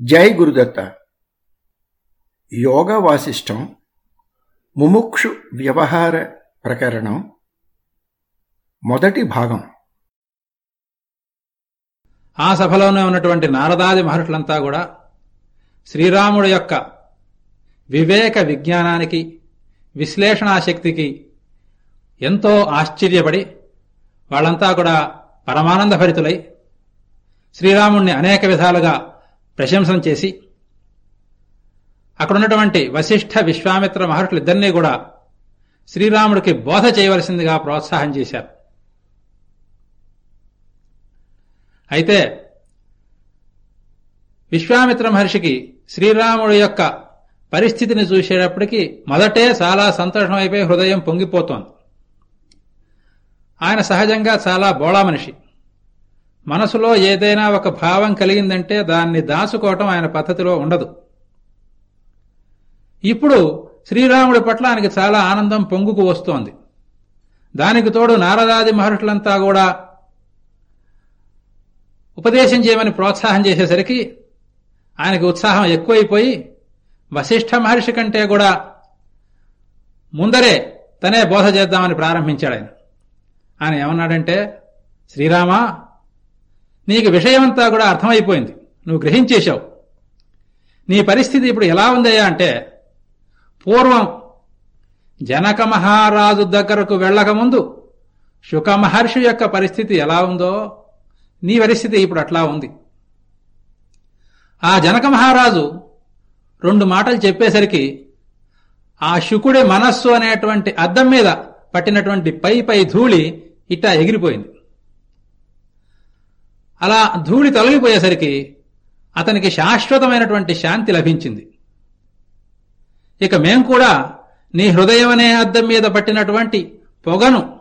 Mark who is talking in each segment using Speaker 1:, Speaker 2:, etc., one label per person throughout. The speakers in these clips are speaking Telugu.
Speaker 1: జై గురుదత్త. యోగ వాసిష్టం ముముక్షు వ్యవహార ప్రకరణం మొదటి భాగం.
Speaker 2: ఆ సభలోనే ఉన్నటువంటి నారదాది మహర్షులంతా కూడా శ్రీరాముడి యొక్క వివేక విజ్ఞానానికి విశ్లేషణాశక్తికి ఎంతో ఆశ్చర్యపడి వాళ్ళంతా కూడా పరమానంద భరితులై శ్రీరాముణ్ణి అనేక విధాలుగా ప్రశంసం చేసి అక్కడున్నటువంటి వశిష్ఠ విశ్వామిత్ర మహర్షులు ఇద్దరినీ కూడా శ్రీరాముడికి బోధ చేయవలసిందిగా ప్రోత్సాహం చేశారు. అయితే విశ్వామిత్ర మహర్షికి శ్రీరాముడి యొక్క పరిస్థితిని చూసేటప్పటికీ మొదటే చాలా సంతోషం అయిపోయి హృదయం పొంగిపోతోంది. ఆయన సహజంగా చాలా బోళా మనిషి. మనసులో ఏదైనా ఒక భావం కలిగిందంటే దాన్ని దాచుకోవటం ఆయన పద్ధతిలో ఉండదు. ఇప్పుడు శ్రీరాముడి పట్ల ఆయనకి చాలా ఆనందం పొంగుకు వస్తోంది. దానికి తోడు నారదాది మహర్షులంతా కూడా ఉపదేశం చేయమని ప్రోత్సాహం చేసేసరికి ఆయనకి ఉత్సాహం ఎక్కువైపోయి వశిష్ఠ మహర్షి కంటే కూడా ముందరే తనే బోధ చేద్దామని ప్రారంభించాడు ఆయన. ఆయన ఏమన్నాడంటే శ్రీరామా నీకు విషయమంతా కూడా అర్థమైపోయింది. నువ్వు గ్రహించేశావు. నీ పరిస్థితి ఇప్పుడు ఎలా ఉందయ్యా అంటే పూర్వం జనక మహారాజు దగ్గరకు వెళ్ళకముందు శుక మహర్షి యొక్క పరిస్థితి ఎలా ఉందో నీ పరిస్థితి ఇప్పుడు అట్లా ఉంది. ఆ జనక మహారాజు రెండు మాటలు చెప్పేసరికి ఆ శుకుడి మనస్సు అనేటువంటి అద్దం మీద పట్టినటువంటి పై పై ధూళి ఇట్టా ఎగిరిపోయింది. అలా ధూళి తొలగిపోయేసరికి అతనికి శాశ్వతమైనటువంటి శాంతి లభించింది. ఇక మేం కూడా నీ హృదయం అనే అద్దం మీద పట్టినటువంటి పొగను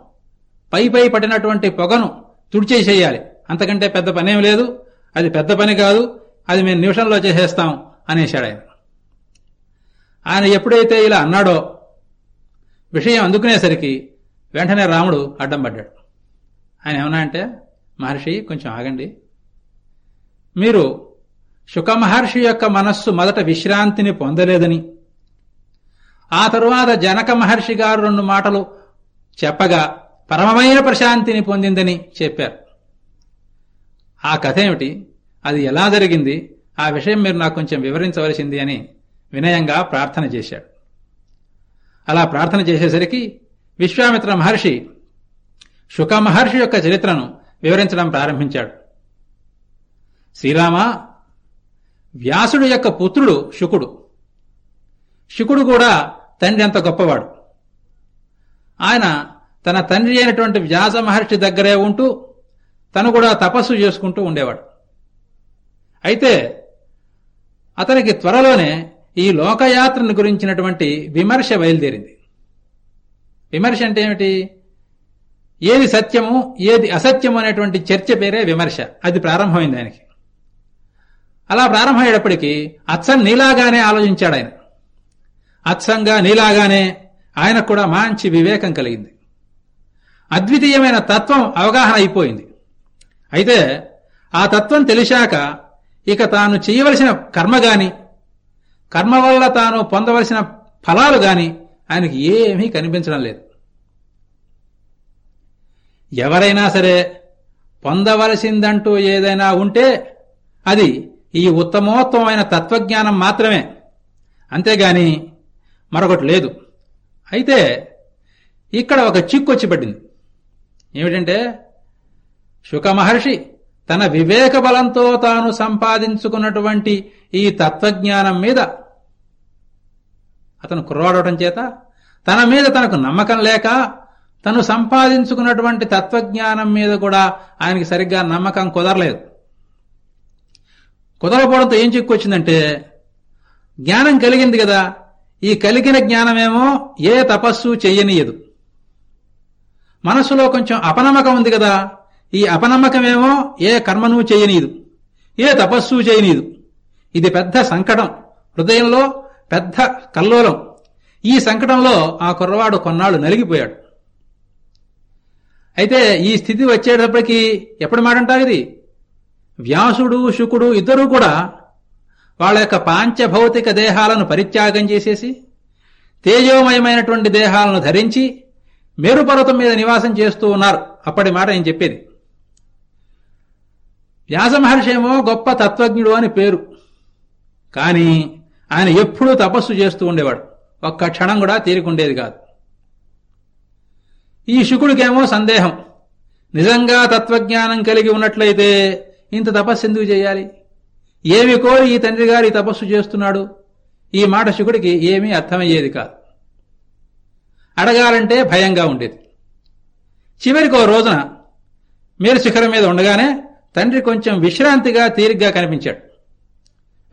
Speaker 2: పై పై పట్టినటువంటి పొగను తుడిచేసేయాలి. అంతకంటే పెద్ద పనేం లేదు. అది పెద్ద పని కాదు. అది మేము నిమిషంలో చేసేస్తాం అనేశాడు ఆయన. ఆయన ఎప్పుడైతే ఇలా అన్నాడో విషయం అందుకునేసరికి వెంటనే రాముడు అడ్డం పడ్డాడు. ఆయన ఏమన్నా అంటే మహర్షి కొంచెం ఆగండి. మీరు శుక మహర్షి యొక్క మనస్సు మొదట విశ్రాంతిని పొందలేదని ఆ తరువాత జనక మహర్షి గారు రెండు మాటలు చెప్పగా పరమమైన ప్రశాంతిని పొందిందని చెప్పారు. ఆ కథ ఏమిటి? అది ఎలా జరిగింది? ఆ విషయం మీరు నాకు కొంచెం వివరించవలసింది అని వినయంగా ప్రార్థన చేశాడు. అలా ప్రార్థన చేసేసరికి విశ్వామిత్ర మహర్షి శుక మహర్షి యొక్క చరిత్రను వివరించడం ప్రారంభించాడు. శ్రీరామ వ్యాసుడు యొక్క పుత్రుడు శుకుడు. శుకుడు కూడా తండ్రి అంత గొప్పవాడు. ఆయన తన తండ్రి అయినటువంటి వ్యాస మహర్షి దగ్గరే ఉంటూ తను కూడా తపస్సు చేసుకుంటూ ఉండేవాడు. అయితే అతనికి త్వరలోనే ఈ లోకయాత్రను గురించినటువంటి విమర్శ బయలుదేరింది. విమర్శ అంటే ఏమిటి? ఏది సత్యము ఏది అసత్యము అనేటువంటి చర్చ పేరే విమర్శ. అది ప్రారంభమైంది ఆయనకి. అలా ప్రారంభమయ్యేటప్పటికీ అచ్చం నీలాగానే ఆలోచించాడు ఆయన. అచ్చంగా నీలాగానే ఆయనకు కూడా మంచి వివేకం కలిగింది. అద్వితీయమైన తత్వం అవగాహన అయిపోయింది. అయితే ఆ తత్వం తెలిసాక ఇక తాను చేయవలసిన కర్మ గాని కర్మ వల్ల తాను పొందవలసిన ఫలాలు గాని ఆయనకి ఏమీ కనిపించడం లేదు. ఎవరైనా సరే పొందవలసిందంటూ ఏదైనా ఉంటే అది ఈ ఉత్తమోత్తమైన తత్వజ్ఞానం మాత్రమే. అంతేగాని మరొకటి లేదు. అయితే ఇక్కడ ఒక చిక్కు వచ్చి పడింది ఏమిటంటే శుకమహర్షి తన వివేక బలంతో తాను సంపాదించుకున్నటువంటి ఈ తత్వజ్ఞానం మీద అతను కుర్రాడవటం చేత తన మీద తనకు నమ్మకం లేక తను సంపాదించుకున్నటువంటి తత్వజ్ఞానం మీద కూడా ఆయనకి సరిగ్గా నమ్మకం కుదరలేదు. కుదరపోవడంతో ఏం చిక్కొచ్చిందంటే జ్ఞానం కలిగింది కదా ఈ కలిగిన జ్ఞానమేమో ఏ తపస్సు చెయ్యనీయదు. మనసులో కొంచెం అపనమ్మకం ఉంది కదా ఈ అపనమ్మకమేమో ఏ కర్మను చేయనీదు ఏ తపస్సు చేయనీదు ఇది పెద్ద సంకటం హృదయంలో పెద్ద కల్లోలం. ఈ సంకటంలో ఆ కుర్రవాడు కొన్నాళ్ళు నలిగిపోయాడు. అయితే ఈ స్థితి వచ్చేటప్పటికి ఎప్పుడు మాట అంటారు ఇది? వ్యాసుడు శుకుడు ఇద్దరూ కూడా వాళ్ళ యొక్క పాంచభౌతిక దేహాలను పరిత్యాగం చేసేసి తేజోమయమైనటువంటి దేహాలను ధరించి మేరుపర్వతం మీద నివాసం చేస్తూ ఉన్నారు. అప్పటి మాట నేను చెప్పేది. వ్యాసమహర్షి ఏమో గొప్ప తత్వజ్ఞుడు అని పేరు. కానీ ఆయన ఎప్పుడూ తపస్సు చేస్తూ ఉండేవాడు. ఒక్క క్షణం కూడా తీరికుండేది కాదు. ఈ శుకుడికేమో సందేహం. నిజంగా తత్వజ్ఞానం కలిగి ఉన్నట్లయితే ఇంత తపస్సు ఎందుకు చేయాలి? ఏమి కోరి ఈ తండ్రి గారి తపస్సు చేస్తున్నాడు? ఈ మాట శుకుడికి ఏమీ అర్థమయ్యేది కాదు. అడగాలంటే భయంగా ఉండేది. చివరికి ఓ రోజున మీరు శిఖరం మీద ఉండగానే తండ్రి కొంచెం విశ్రాంతిగా తీరిగ్గా కనిపించాడు.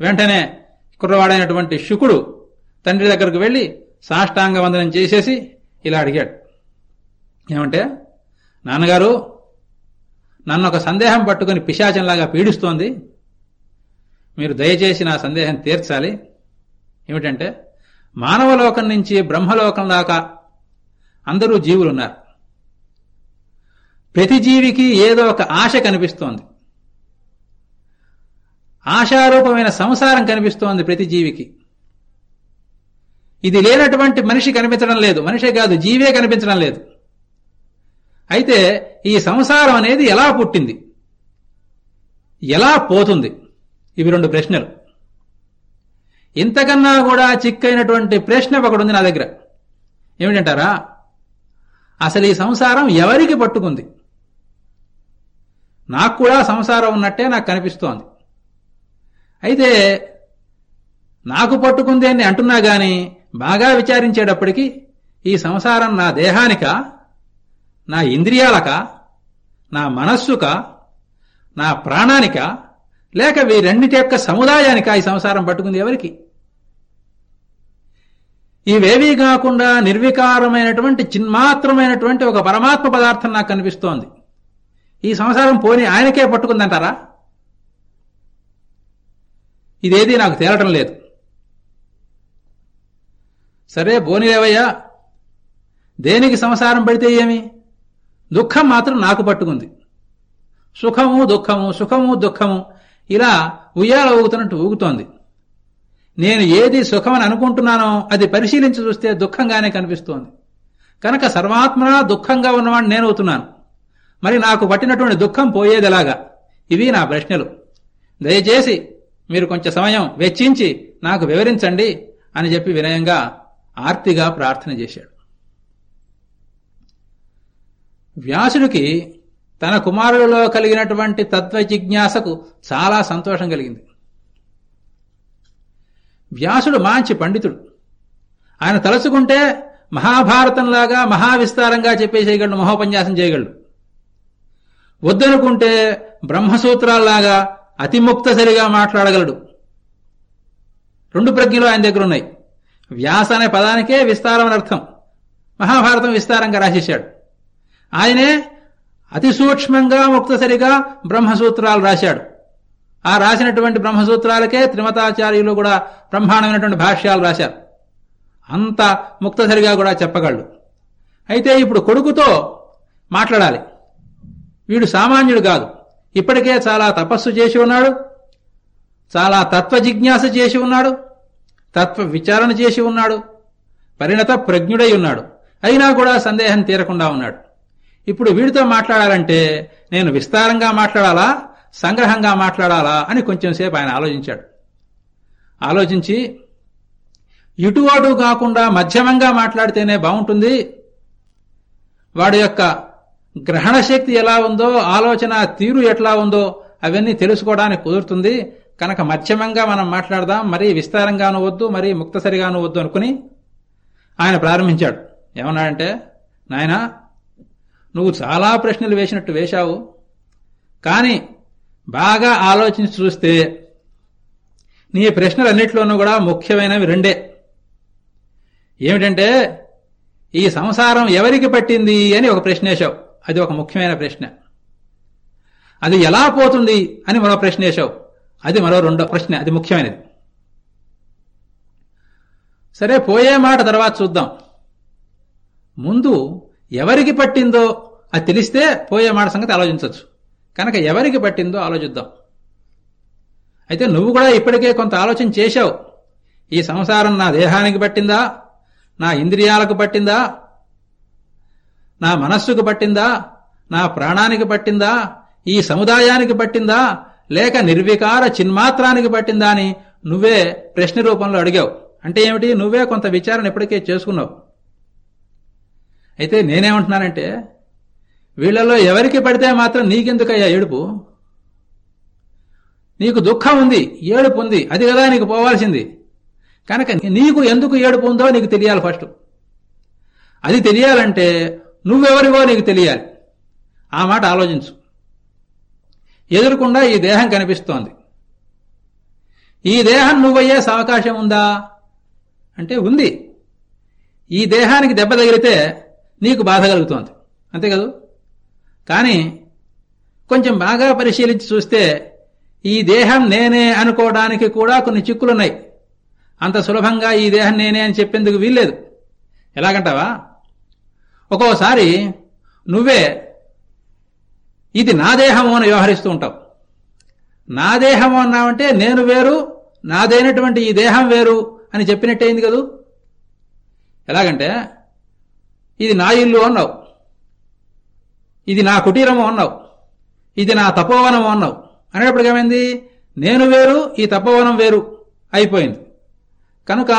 Speaker 2: వెంటనే కుర్రవాడైనటువంటి శుకుడు తండ్రి దగ్గరకు వెళ్ళి సాష్టాంగ వందనం చేసేసి ఇలా అడిగాడు. ఏమంటే నాన్నగారు నన్ను ఒక సందేహం పట్టుకుని పిశాచంలాగా పీడిస్తోంది. మీరు దయచేసి నా సందేహం తీర్చాలి. ఏమిటంటే మానవలోకం నుంచి బ్రహ్మలోకం దాకా అందరూ జీవులున్నారు. ప్రతి జీవికి ఏదో ఒక ఆశ కనిపిస్తోంది. ఆశారూపమైన సంసారం కనిపిస్తోంది ప్రతి జీవికి. ఇది లేనటువంటి మనిషి కనిపించడం లేదు. మనిషే కాదు జీవే కనిపించడం లేదు. అయితే ఈ సంసారం అనేది ఎలా పుట్టింది? ఎలా పోతుంది? ఇవి రెండు ప్రశ్నలు. ఇంతకన్నా కూడా చిక్కైనటువంటి ప్రశ్న ఒకటి ఉంది నా దగ్గర. ఏమిటంటారా? అసలు ఈ సంసారం ఎవరికి పట్టుకుంది? నాకు కూడా సంసారం ఉన్నట్టే నాకు కనిపిస్తోంది. అయితే నాకు పట్టుకుంది అని అంటున్నా గాని బాగా విచారించేటప్పటికీ ఈ సంసారం నా దేహానిక? నా ఇంద్రియాలక నా మనస్సుక నా ప్రాణానిక లేక వీరన్నిటి యొక్క సముదాయానిక ఈ సంసారం పట్టుకుంది ఎవరికి? ఇవేవీ కాకుండా నిర్వికారమైనటువంటి చిన్మాత్రమైనటువంటి ఒక పరమాత్మ పదార్థం నాకు కనిపిస్తోంది. ఈ సంసారం పోని ఆయనకే పట్టుకుందంటారా? ఇదేది నాకు తేలటం లేదు. సరే బోనిలేవయ్యా దేనికి సంసారం పడితే ఏమి? దుఃఖం మాత్రం నాకు పట్టుకుంది. సుఖము దుఃఖము సుఖము దుఃఖము ఇలా ఉయ్యాల ఊగుతున్నట్టు ఊగుతోంది. నేను ఏది సుఖమని అనుకుంటున్నానో అది పరిశీలించి చూస్తే దుఃఖంగానే కనిపిస్తోంది. కనుక సర్వాత్మనా దుఃఖంగా ఉన్నవాడిని నేనవుతున్నాను మరి నాకు పట్టినటువంటి దుఃఖం పోయేదిలాగా? ఇవి నా ప్రశ్నలు. దయచేసి మీరు కొంచెం సమయం వెచ్చించి నాకు వివరించండి అని చెప్పి వినయంగా ఆర్తిగా ప్రార్థన చేశాడు. వ్యాసుడికి తన కుమారులలో కలిగినటువంటి తత్వ జిజ్ఞాసకు చాలా సంతోషం కలిగింది. వ్యాసుడు మంచి పండితుడు. ఆయన తలుచుకుంటే మహాభారతంలాగా మహావిస్తారంగా చెప్పేసేయగలడు మహోపన్యాసం చేయగలడు. వద్దనుకుంటే బ్రహ్మసూత్రాల్లాగా అతిముక్తసరిగా మాట్లాడగలడు. రెండు ప్రజ్ఞలు ఆయన దగ్గర ఉన్నాయి. వ్యాస అనే పదానికే విస్తారం అర్థం. మహాభారతం విస్తారంగా రాసేశాడు. ఆయనే అతి సూక్ష్మంగా ముక్తసరిగా బ్రహ్మసూత్రాలు రాశాడు. ఆ రాసినటువంటి బ్రహ్మసూత్రాలకే త్రిమతాచార్యులు కూడా బ్రహ్మాండమైనటువంటి భాష్యాలు రాశారు. అంత ముక్తసరిగా కూడా చెప్పగలడు. అయితే ఇప్పుడు కొడుకుతో మాట్లాడాలి. వీడు సామాన్యుడు కాదు. ఇప్పటికే చాలా తపస్సు చేసి ఉన్నాడు. చాలా తత్వ జిజ్ఞాస చేసి ఉన్నాడు. తత్వ విచారణ చేసి ఉన్నాడు. పరిణత ప్రజ్ఞుడై ఉన్నాడు. అయినా కూడా సందేహం తీరకుండా ఉన్నాడు. ఇప్పుడు వీడితో మాట్లాడాలంటే నేను విస్తారంగా మాట్లాడాలా? సంగ్రహంగా మాట్లాడాలా? అని కొంచెంసేపు ఆయన ఆలోచించాడు. ఆలోచించి ఇటు అటు కాకుండా మధ్యమంగా మాట్లాడితేనే బాగుంటుంది. వాడి యొక్క గ్రహణ శక్తి ఎలా ఉందో ఆలోచన తీరు ఎట్లా ఉందో అవన్నీ తెలుసుకోవడానికి కుదురుతుంది. కనుక మధ్యమంగా మనం మాట్లాడదాం. మరీ విస్తారంగాను వద్దు మరీ ముక్తసరిగాను వద్దు అనుకుని ఆయన ప్రారంభించాడు. ఏమన్నాడంటే నాయనా నువ్వు చాలా ప్రశ్నలు వేసినట్టు వేశావు. కానీ బాగా ఆలోచించి చూస్తే నీ ప్రశ్నలన్నింటిలోనూ కూడా ముఖ్యమైనవి రెండే. ఏమిటంటే ఈ సంసారం ఎవరికి పట్టింది అని ఒక ప్రశ్న వేశావు. అది ఒక ముఖ్యమైన ప్రశ్న. అది ఎలా పోతుంది అని మరో ప్రశ్న వేశావు. అది మరో రెండో ప్రశ్న అది ముఖ్యమైనది. సరే పోయే మాట తర్వాత చూద్దాం. ముందు ఎవరికి పట్టిందో అది తెలిస్తే పోయే మాట సంగతి ఆలోచించవచ్చు కనుక ఎవరికి పట్టిందో ఆలోచిద్దాం. అయితే నువ్వు కూడా ఇప్పటికే కొంత ఆలోచన చేశావు. ఈ సంసారం నా దేహానికి పట్టిందా? నా ఇంద్రియాలకు పట్టిందా? నా మనస్సుకు పట్టిందా? నా ప్రాణానికి పట్టిందా? ఈ సముదాయానికి పట్టిందా? లేక నిర్వికార చిన్మాత్రానికి పట్టిందా అని నువ్వే ప్రశ్న రూపంలో అడిగావు. అంటే ఏమిటి? నువ్వే కొంత విచారణ ఇప్పటికే చేసుకున్నావు. అయితే నేనేమంటున్నానంటే వీళ్ళలో ఎవరికి పడితే మాత్రం నీకెందుకయ్యా ఏడుపు? నీకు దుఃఖం ఉంది ఏడుపు ఉంది అది కదా నీకు పోవాల్సింది. కనుక నీకు ఎందుకు ఏడుపు ఉందో నీకు తెలియాలి ఫస్ట్. అది తెలియాలంటే నువ్వెవరివో నీకు తెలియాలి. ఆ మాట ఆలోచించు. ఎదురుకుండా ఈ దేహం కనిపిస్తోంది. ఈ దేహం నువ్వయ్యే అవకాశం ఉందా? అంటే ఉంది. ఈ దేహానికి దెబ్బ తగిలితే నీకు బాధ కలుగుతోంది. అంతే కదూ? కానీ కొంచెం బాగా పరిశీలించి చూస్తే ఈ దేహం నేనే అనుకోవడానికి కూడా కొన్ని చిక్కులున్నాయి. అంత సులభంగా ఈ దేహం నేనే అని చెప్పేందుకు వీల్లేదు. ఎలాగంటావా? ఒక్కోసారి నువ్వే ఇది నా దేహము అని వ్యవహరిస్తూ ఉంటావు. నా దేహము అన్నావంటే నేను వేరు నాదైనటువంటి ఈ దేహం వేరు అని చెప్పినట్టయింది కదూ? ఎలాగంటే ఇది నా ఇల్లు అన్నావు. ఇది నా కుటీరము అన్నావు. ఇది నా తపోవనము అన్నావు. అనేటప్పుడు ఏమైంది? నేను వేరు ఈ తపోవనం వేరు అయిపోయింది. కనుక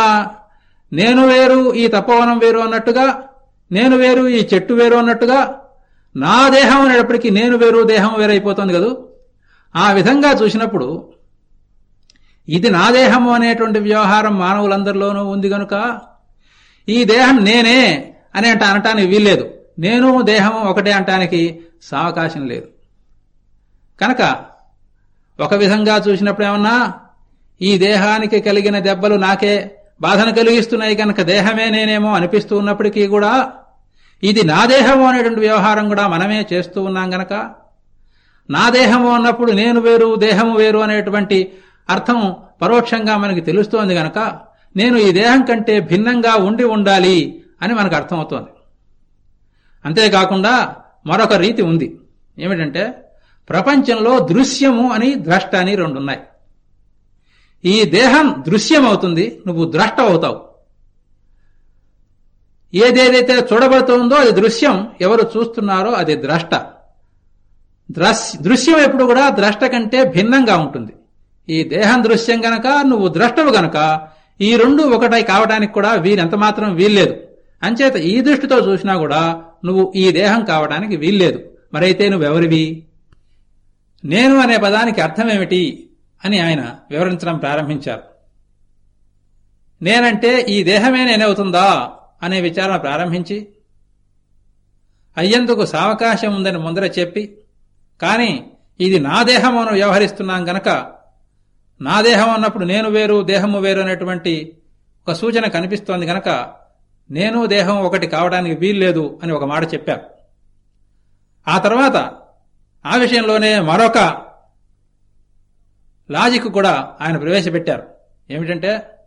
Speaker 2: నేను వేరు ఈ తపోవనం వేరు అన్నట్టుగా నేను వేరు ఈ చెట్టు వేరు అన్నట్టుగా నా దేహం అనేటప్పటికీ నేను వేరు దేహం వేరు అయిపోతుంది కదూ? ఆ విధంగా చూసినప్పుడు ఇది నా దేహము అనేటువంటి వ్యవహారం మానవులందరిలోనూ ఉంది గనుక ఈ దేహం నేనే అని అంట అనటానికి వీల్లేదు. నేను దేహం ఒకటే అంటానికి సావకాశం లేదు. కనుక ఒక విధంగా చూసినప్పుడు ఏమన్నా ఈ దేహానికి కలిగిన దెబ్బలు నాకే బాధను కలిగిస్తున్నాయి కనుక దేహమే నేనేమో అనిపిస్తూ ఉన్నప్పటికీ కూడా ఇది నా దేహము అనేటువంటి వ్యవహారం కూడా మనమే చేస్తూ ఉన్నాం గనక నా దేహము అన్నప్పుడు నేను వేరు దేహము వేరు అనేటువంటి అర్థం పరోక్షంగా మనకి తెలుస్తోంది గనక నేను ఈ దేహం కంటే భిన్నంగా ఉండి ఉండాలి అని మనకు అర్థమవుతోంది. అంతేకాకుండా మరొక రీతి ఉంది. ఏమిటంటే ప్రపంచంలో దృశ్యము అని ద్రష్ట అని రెండున్నాయి. ఈ దేహం దృశ్యమవుతుంది నువ్వు ద్రష్ట అవుతావు ఏదేదైతే చూడబడుతుందో అది దృశ్యం ఎవరు చూస్తున్నారో అది ద్రష్ట. దృశ్యం ఎప్పుడు కూడా ద్రష్ట కంటే భిన్నంగా ఉంటుంది. ఈ దేహం దృశ్యం గనక నువ్వు ద్రష్టవు గనక ఈ రెండు ఒకటై కావడానికి కూడా వీరెంత మాత్రం వీల్లేదు. అంచేత ఈ దృష్టితో చూసినా కూడా నువ్వు ఈ దేహం కావడానికి వీల్లేదు. మరైతే నువ్వెవరివి? నేను అనే పదానికి అర్థమేమిటి అని ఆయన వివరించడం ప్రారంభించారు. నేనంటే ఈ దేహమే నేనవుతుందా అనే విచారణ ప్రారంభించి అయ్యేందుకు సావకాశం ఉందని ముందర చెప్పి కాని ఇది నా దేహం వ్యవహరిస్తున్నాం గనక నా దేహం అన్నప్పుడు నేను వేరు దేహము వేరు అనేటువంటి ఒక సూచన కనిపిస్తోంది గనక నేను దేహం ఒకటి కావడానికి వీల్లేదు అని ఒక మాట చెప్పారు ఆ తర్వాత ఆ విషయంలోనే మరొక లాజిక్ కూడా ఆయన ప్రవేశపెట్టారు. ఏమిటంటే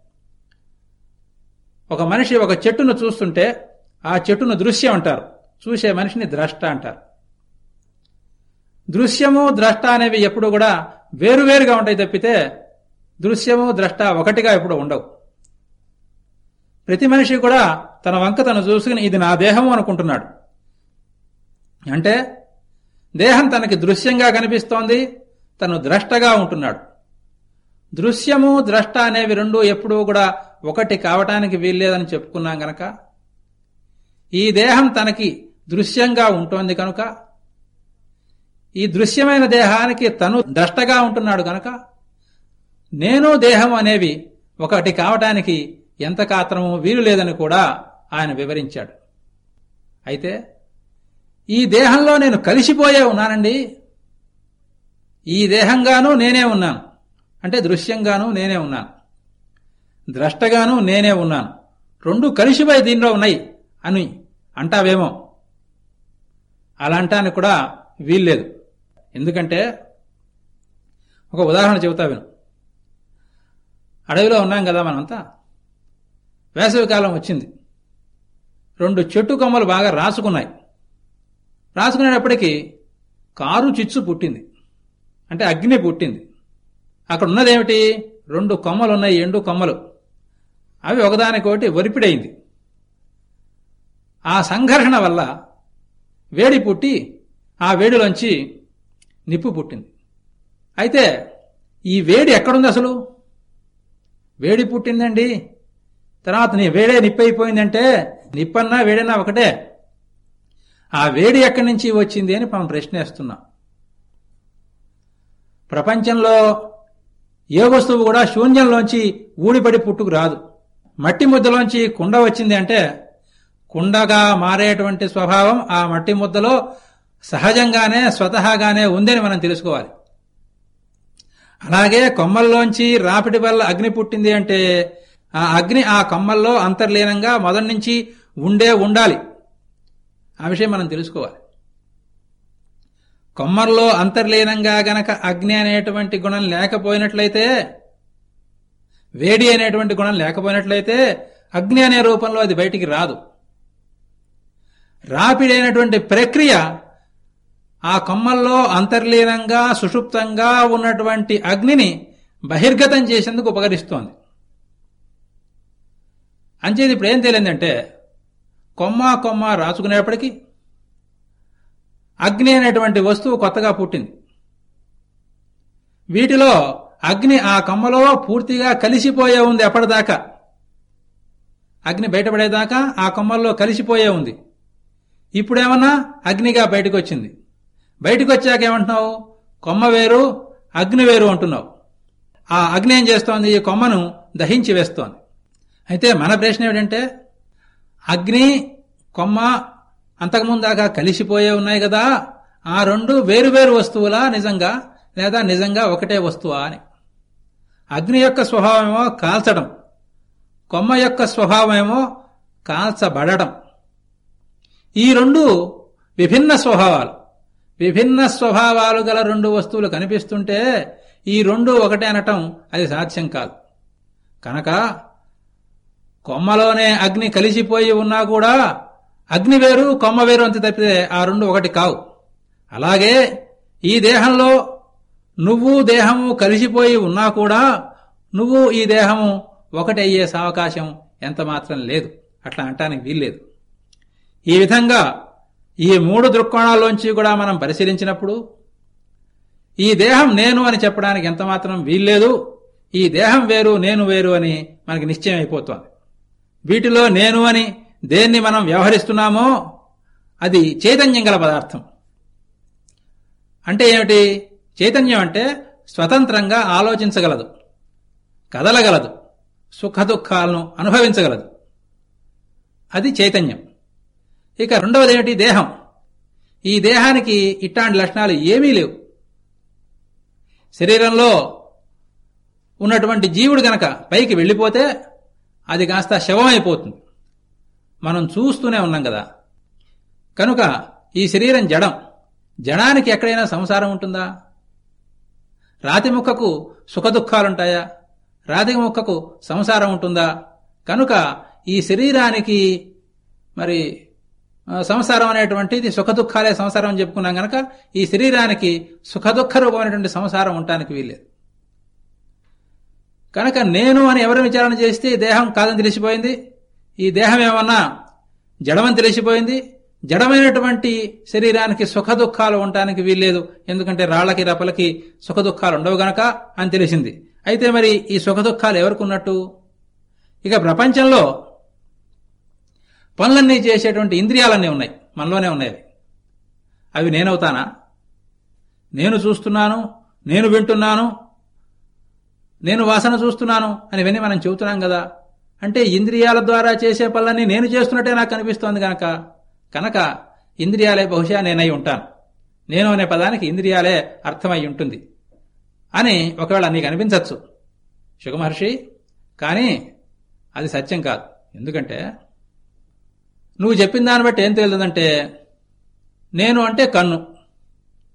Speaker 2: ఒక మనిషి ఒక చెట్టును చూస్తుంటే ఆ చెట్టును దృశ్యం అంటారు. చూసే మనిషిని ద్రష్ట అంటారు. దృశ్యము ద్రష్ట అనేవి ఎప్పుడు కూడా వేరువేరుగా ఉంటాయి తప్పితే దృశ్యము ద్రష్ట ఒకటిగా ఎప్పుడు ఉండవు. ప్రతి మనిషి కూడా తన వంక తను చూసుకుని ఇది నా దేహము అనుకుంటున్నాడు. అంటే దేహం తనకి దృశ్యంగా కనిపిస్తోంది తను ద్రష్టగా ఉంటున్నాడు. దృశ్యము ద్రష్ట అనేవి రెండు ఎప్పుడూ కూడా ఒకటి కావటానికి వీల్లేదని చెప్పుకున్నాం గనక ఈ దేహం తనకి దృశ్యంగా ఉంటోంది కనుక ఈ దృశ్యమైన దేహానికి తను ద్రష్టగా ఉంటున్నాడు గనక నేను దేహం అనేవి ఒకటి కావటానికి ఎంత కాత్రము వీలు లేదని కూడా ఆయన వివరించాడు. అయితే ఈ దేహంలో నేను కలిసిపోయే ఉన్నానండి? ఈ దేహంగానూ నేనే ఉన్నాను. అంటే దృశ్యంగానూ నేనే ఉన్నాను. ద్రష్టగాను నేనే ఉన్నాను. రెండు కలిసిపోయి దీనిలో ఉన్నాయి అని అంటావేమో? అలా అంటానికి కూడా వీల్లేదు ఎందుకంటే ఒక ఉదాహరణ చెబుతా విను. అడవిలో ఉన్నాం కదా మనమంతా వేసవికాలం వచ్చింది. రెండు చెట్టు కొమ్మలు బాగా రాసుకున్నాయి. రాసుకునేటప్పటికీ కారు చిచ్చు పుట్టింది. అంటే అగ్ని పుట్టింది. అక్కడ ఉన్నదేమిటి రెండు కొమ్మలు ఉన్నాయి ఎండు కొమ్మలు. అవి ఒకదానికొకటి ఒరిపిడైంది. ఆ సంఘర్షణ వల్ల వేడి పుట్టి ఆ వేడిలోంచి నిప్పు పుట్టింది. అయితే ఈ వేడి ఎక్కడుంది అసలు? వేడి పుట్టిందండి. తర్వాత నీ వేడే నిప్పైపోయిందంటే నిప్పన్నా వేడన్నా ఒకటే. ఆ వేడి ఎక్కడి నుంచి వచ్చింది అని మనం ప్రశ్నేస్తున్నాం. ప్రపంచంలో ఏ వస్తువు కూడా శూన్యంలోంచి ఊడిపడి పుట్టుకు రాదు. మట్టి ముద్దలోంచి కుండ వచ్చింది అంటే కుండగా మారేటువంటి స్వభావం ఆ మట్టి ముద్దలో సహజంగానే స్వతహాగానే ఉందని మనం తెలుసుకోవాలి. అలాగే కొమ్మల్లోంచి రాపిడి వల్ల అగ్ని పుట్టింది అంటే ఆ అగ్ని ఆ కొమ్మల్లో అంతర్లీనంగా మొదటి నుంచి ఉండే ఉండాలి. ఆ విషయం మనం తెలుసుకోవాలి. కొమ్మల్లో అంతర్లీనంగా గనక అగ్ని అనేటువంటి గుణం లేకపోయినట్లయితే వేడి అనేటువంటి గుణం లేకపోయినట్లయితే అగ్ని అనే రూపంలో అది బయటికి రాదు. రాపిడైనటువంటి ప్రక్రియ ఆ కొమ్మల్లో అంతర్లీనంగా సుషుప్తంగా ఉన్నటువంటి అగ్నిని బహిర్గతం చేసేందుకు ఉపకరిస్తోంది. అంచేది ఇప్పుడు ఏం తేలిందంటే కొమ్మ కొమ్మ రాచుకునేప్పటికీ అగ్ని అనేటువంటి వస్తువు కొత్తగా పుట్టింది. వీటిలో అగ్ని ఆ కొమ్మలో పూర్తిగా కలిసిపోయే ఉంది ఎప్పటిదాకా అగ్ని బయటపడేదాకా ఆ కొమ్మల్లో కలిసిపోయే ఉంది. ఇప్పుడేమన్నా అగ్నిగా బయటకు వచ్చింది బయటకు వచ్చాక ఏమంటున్నావు? కొమ్మ వేరు అగ్ని వేరు అంటున్నావు. ఆ అగ్ని ఏం చేస్తోంది? ఈ కొమ్మను దహించి వేస్తోంది. అయితే మన ప్రశ్న ఏమిటంటే అగ్ని కొమ్మ అంతకుముందాకా కలిసిపోయే ఉన్నాయి కదా ఆ రెండు వేరువేరు వస్తువులా నిజంగా లేదా నిజంగా ఒకటే వస్తువా అని. అగ్ని యొక్క స్వభావమేమో కాల్చడం కొమ్మ యొక్క స్వభావమేమో కాల్చబడడం. ఈ రెండు విభిన్న స్వభావాలు. విభిన్న స్వభావాలు గల రెండు వస్తువులు కనిపిస్తుంటే ఈ రెండు ఒకటే అనటం అది సాధ్యం కాదు. కనుక కొమ్మలోనే అగ్ని కలిసిపోయి ఉన్నా కూడా అగ్ని వేరు కొమ్మ వేరు అంత తప్పితే ఆ రెండు ఒకటి కావు. అలాగే ఈ దేహంలో నువ్వు దేహము కలిసిపోయి ఉన్నా కూడా నువ్వు ఈ దేహము ఒకటి అయ్యే సావకాశం ఎంత మాత్రం లేదు. అట్లా అంటానికి వీల్లేదు. ఈ విధంగా ఈ మూడు దృక్కోణాల్లోంచి కూడా మనం పరిశీలించినప్పుడు ఈ దేహం నేను అని చెప్పడానికి ఎంత మాత్రం వీల్లేదు ఈ దేహం వేరు నేను వేరు అని మనకి నిశ్చయం అయిపోతుంది. వీటిలో నేను అని దేన్ని మనం వ్యవహరిస్తున్నామో అది చైతన్యం గల పదార్థం. అంటే ఏమిటి? చైతన్యం అంటే స్వతంత్రంగా ఆలోచించగలదు కదలగలదు సుఖదుఖాలను అనుభవించగలదు. అది చైతన్యం. ఇక రెండవది ఏమిటి దేహం. ఈ దేహానికి ఇట్లాంటి లక్షణాలు ఏమీ లేవు. శరీరంలో ఉన్నటువంటి జీవుడు గనక పైకి వెళ్ళిపోతే అది కాస్త శవమైపోతుంది. మనం చూస్తూనే ఉన్నాం కదా. కనుక ఈ శరీరం జడం. జడానికి ఎక్కడైనా సంసారం ఉంటుందా? రాతి ముక్కకు సుఖదుఖాలుంటాయా? రాతి ముక్కకు సంసారం ఉంటుందా? కనుక ఈ శరీరానికి మరి సంసారం అనేటువంటిది సుఖదుఖాలే సంసారం అని చెప్పుకున్నాం గనక ఈ శరీరానికి సుఖదుఖ రూపమైనటువంటి సంసారం ఉండటానికి వీల్లేదు. కనుక నేను అని ఎవరు విచారణ చేస్తే దేహం కాదని తెలిసిపోయింది. ఈ దేహం ఏమన్నా జడమని తెలిసిపోయింది. జడమైనటువంటి శరీరానికి సుఖ దుఃఖాలు ఉండటానికి వీల్లేదు. ఎందుకంటే రాళ్ళకి రపలకి సుఖ దుఃఖాలు ఉండవు గనక అని తెలిసింది. అయితే మరి ఈ సుఖ దుఃఖాలు ఎవరికి ఉన్నట్టు? ఇక ప్రపంచంలో పనులన్నీ చేసేటువంటి ఇంద్రియాలన్నీ ఉన్నాయి. మనలోనే ఉన్నాయి అవి నేనవుతానా? నేను చూస్తున్నాను నేను వింటున్నాను నేను వాసన చూస్తున్నాను అని విని మనం చెబుతున్నాం కదా. అంటే ఇంద్రియాల ద్వారా చేసే పనులన్నీ నేను చేస్తున్నట్టే నాకు కనిపిస్తోంది కనుక కనుక ఇంద్రియాలే బహుశా నేనై ఉంటాను. నేను అనే పదానికి ఇంద్రియాలే అర్థమై ఉంటుంది. అని ఒకవేళ నీకు అనిపించవచ్చు శుకమహర్షి కానీ అది సత్యం కాదు. ఎందుకంటే నువ్వు చెప్పిన దాన్ని బట్టి ఏం తెలియదంటే నేను అంటే కన్ను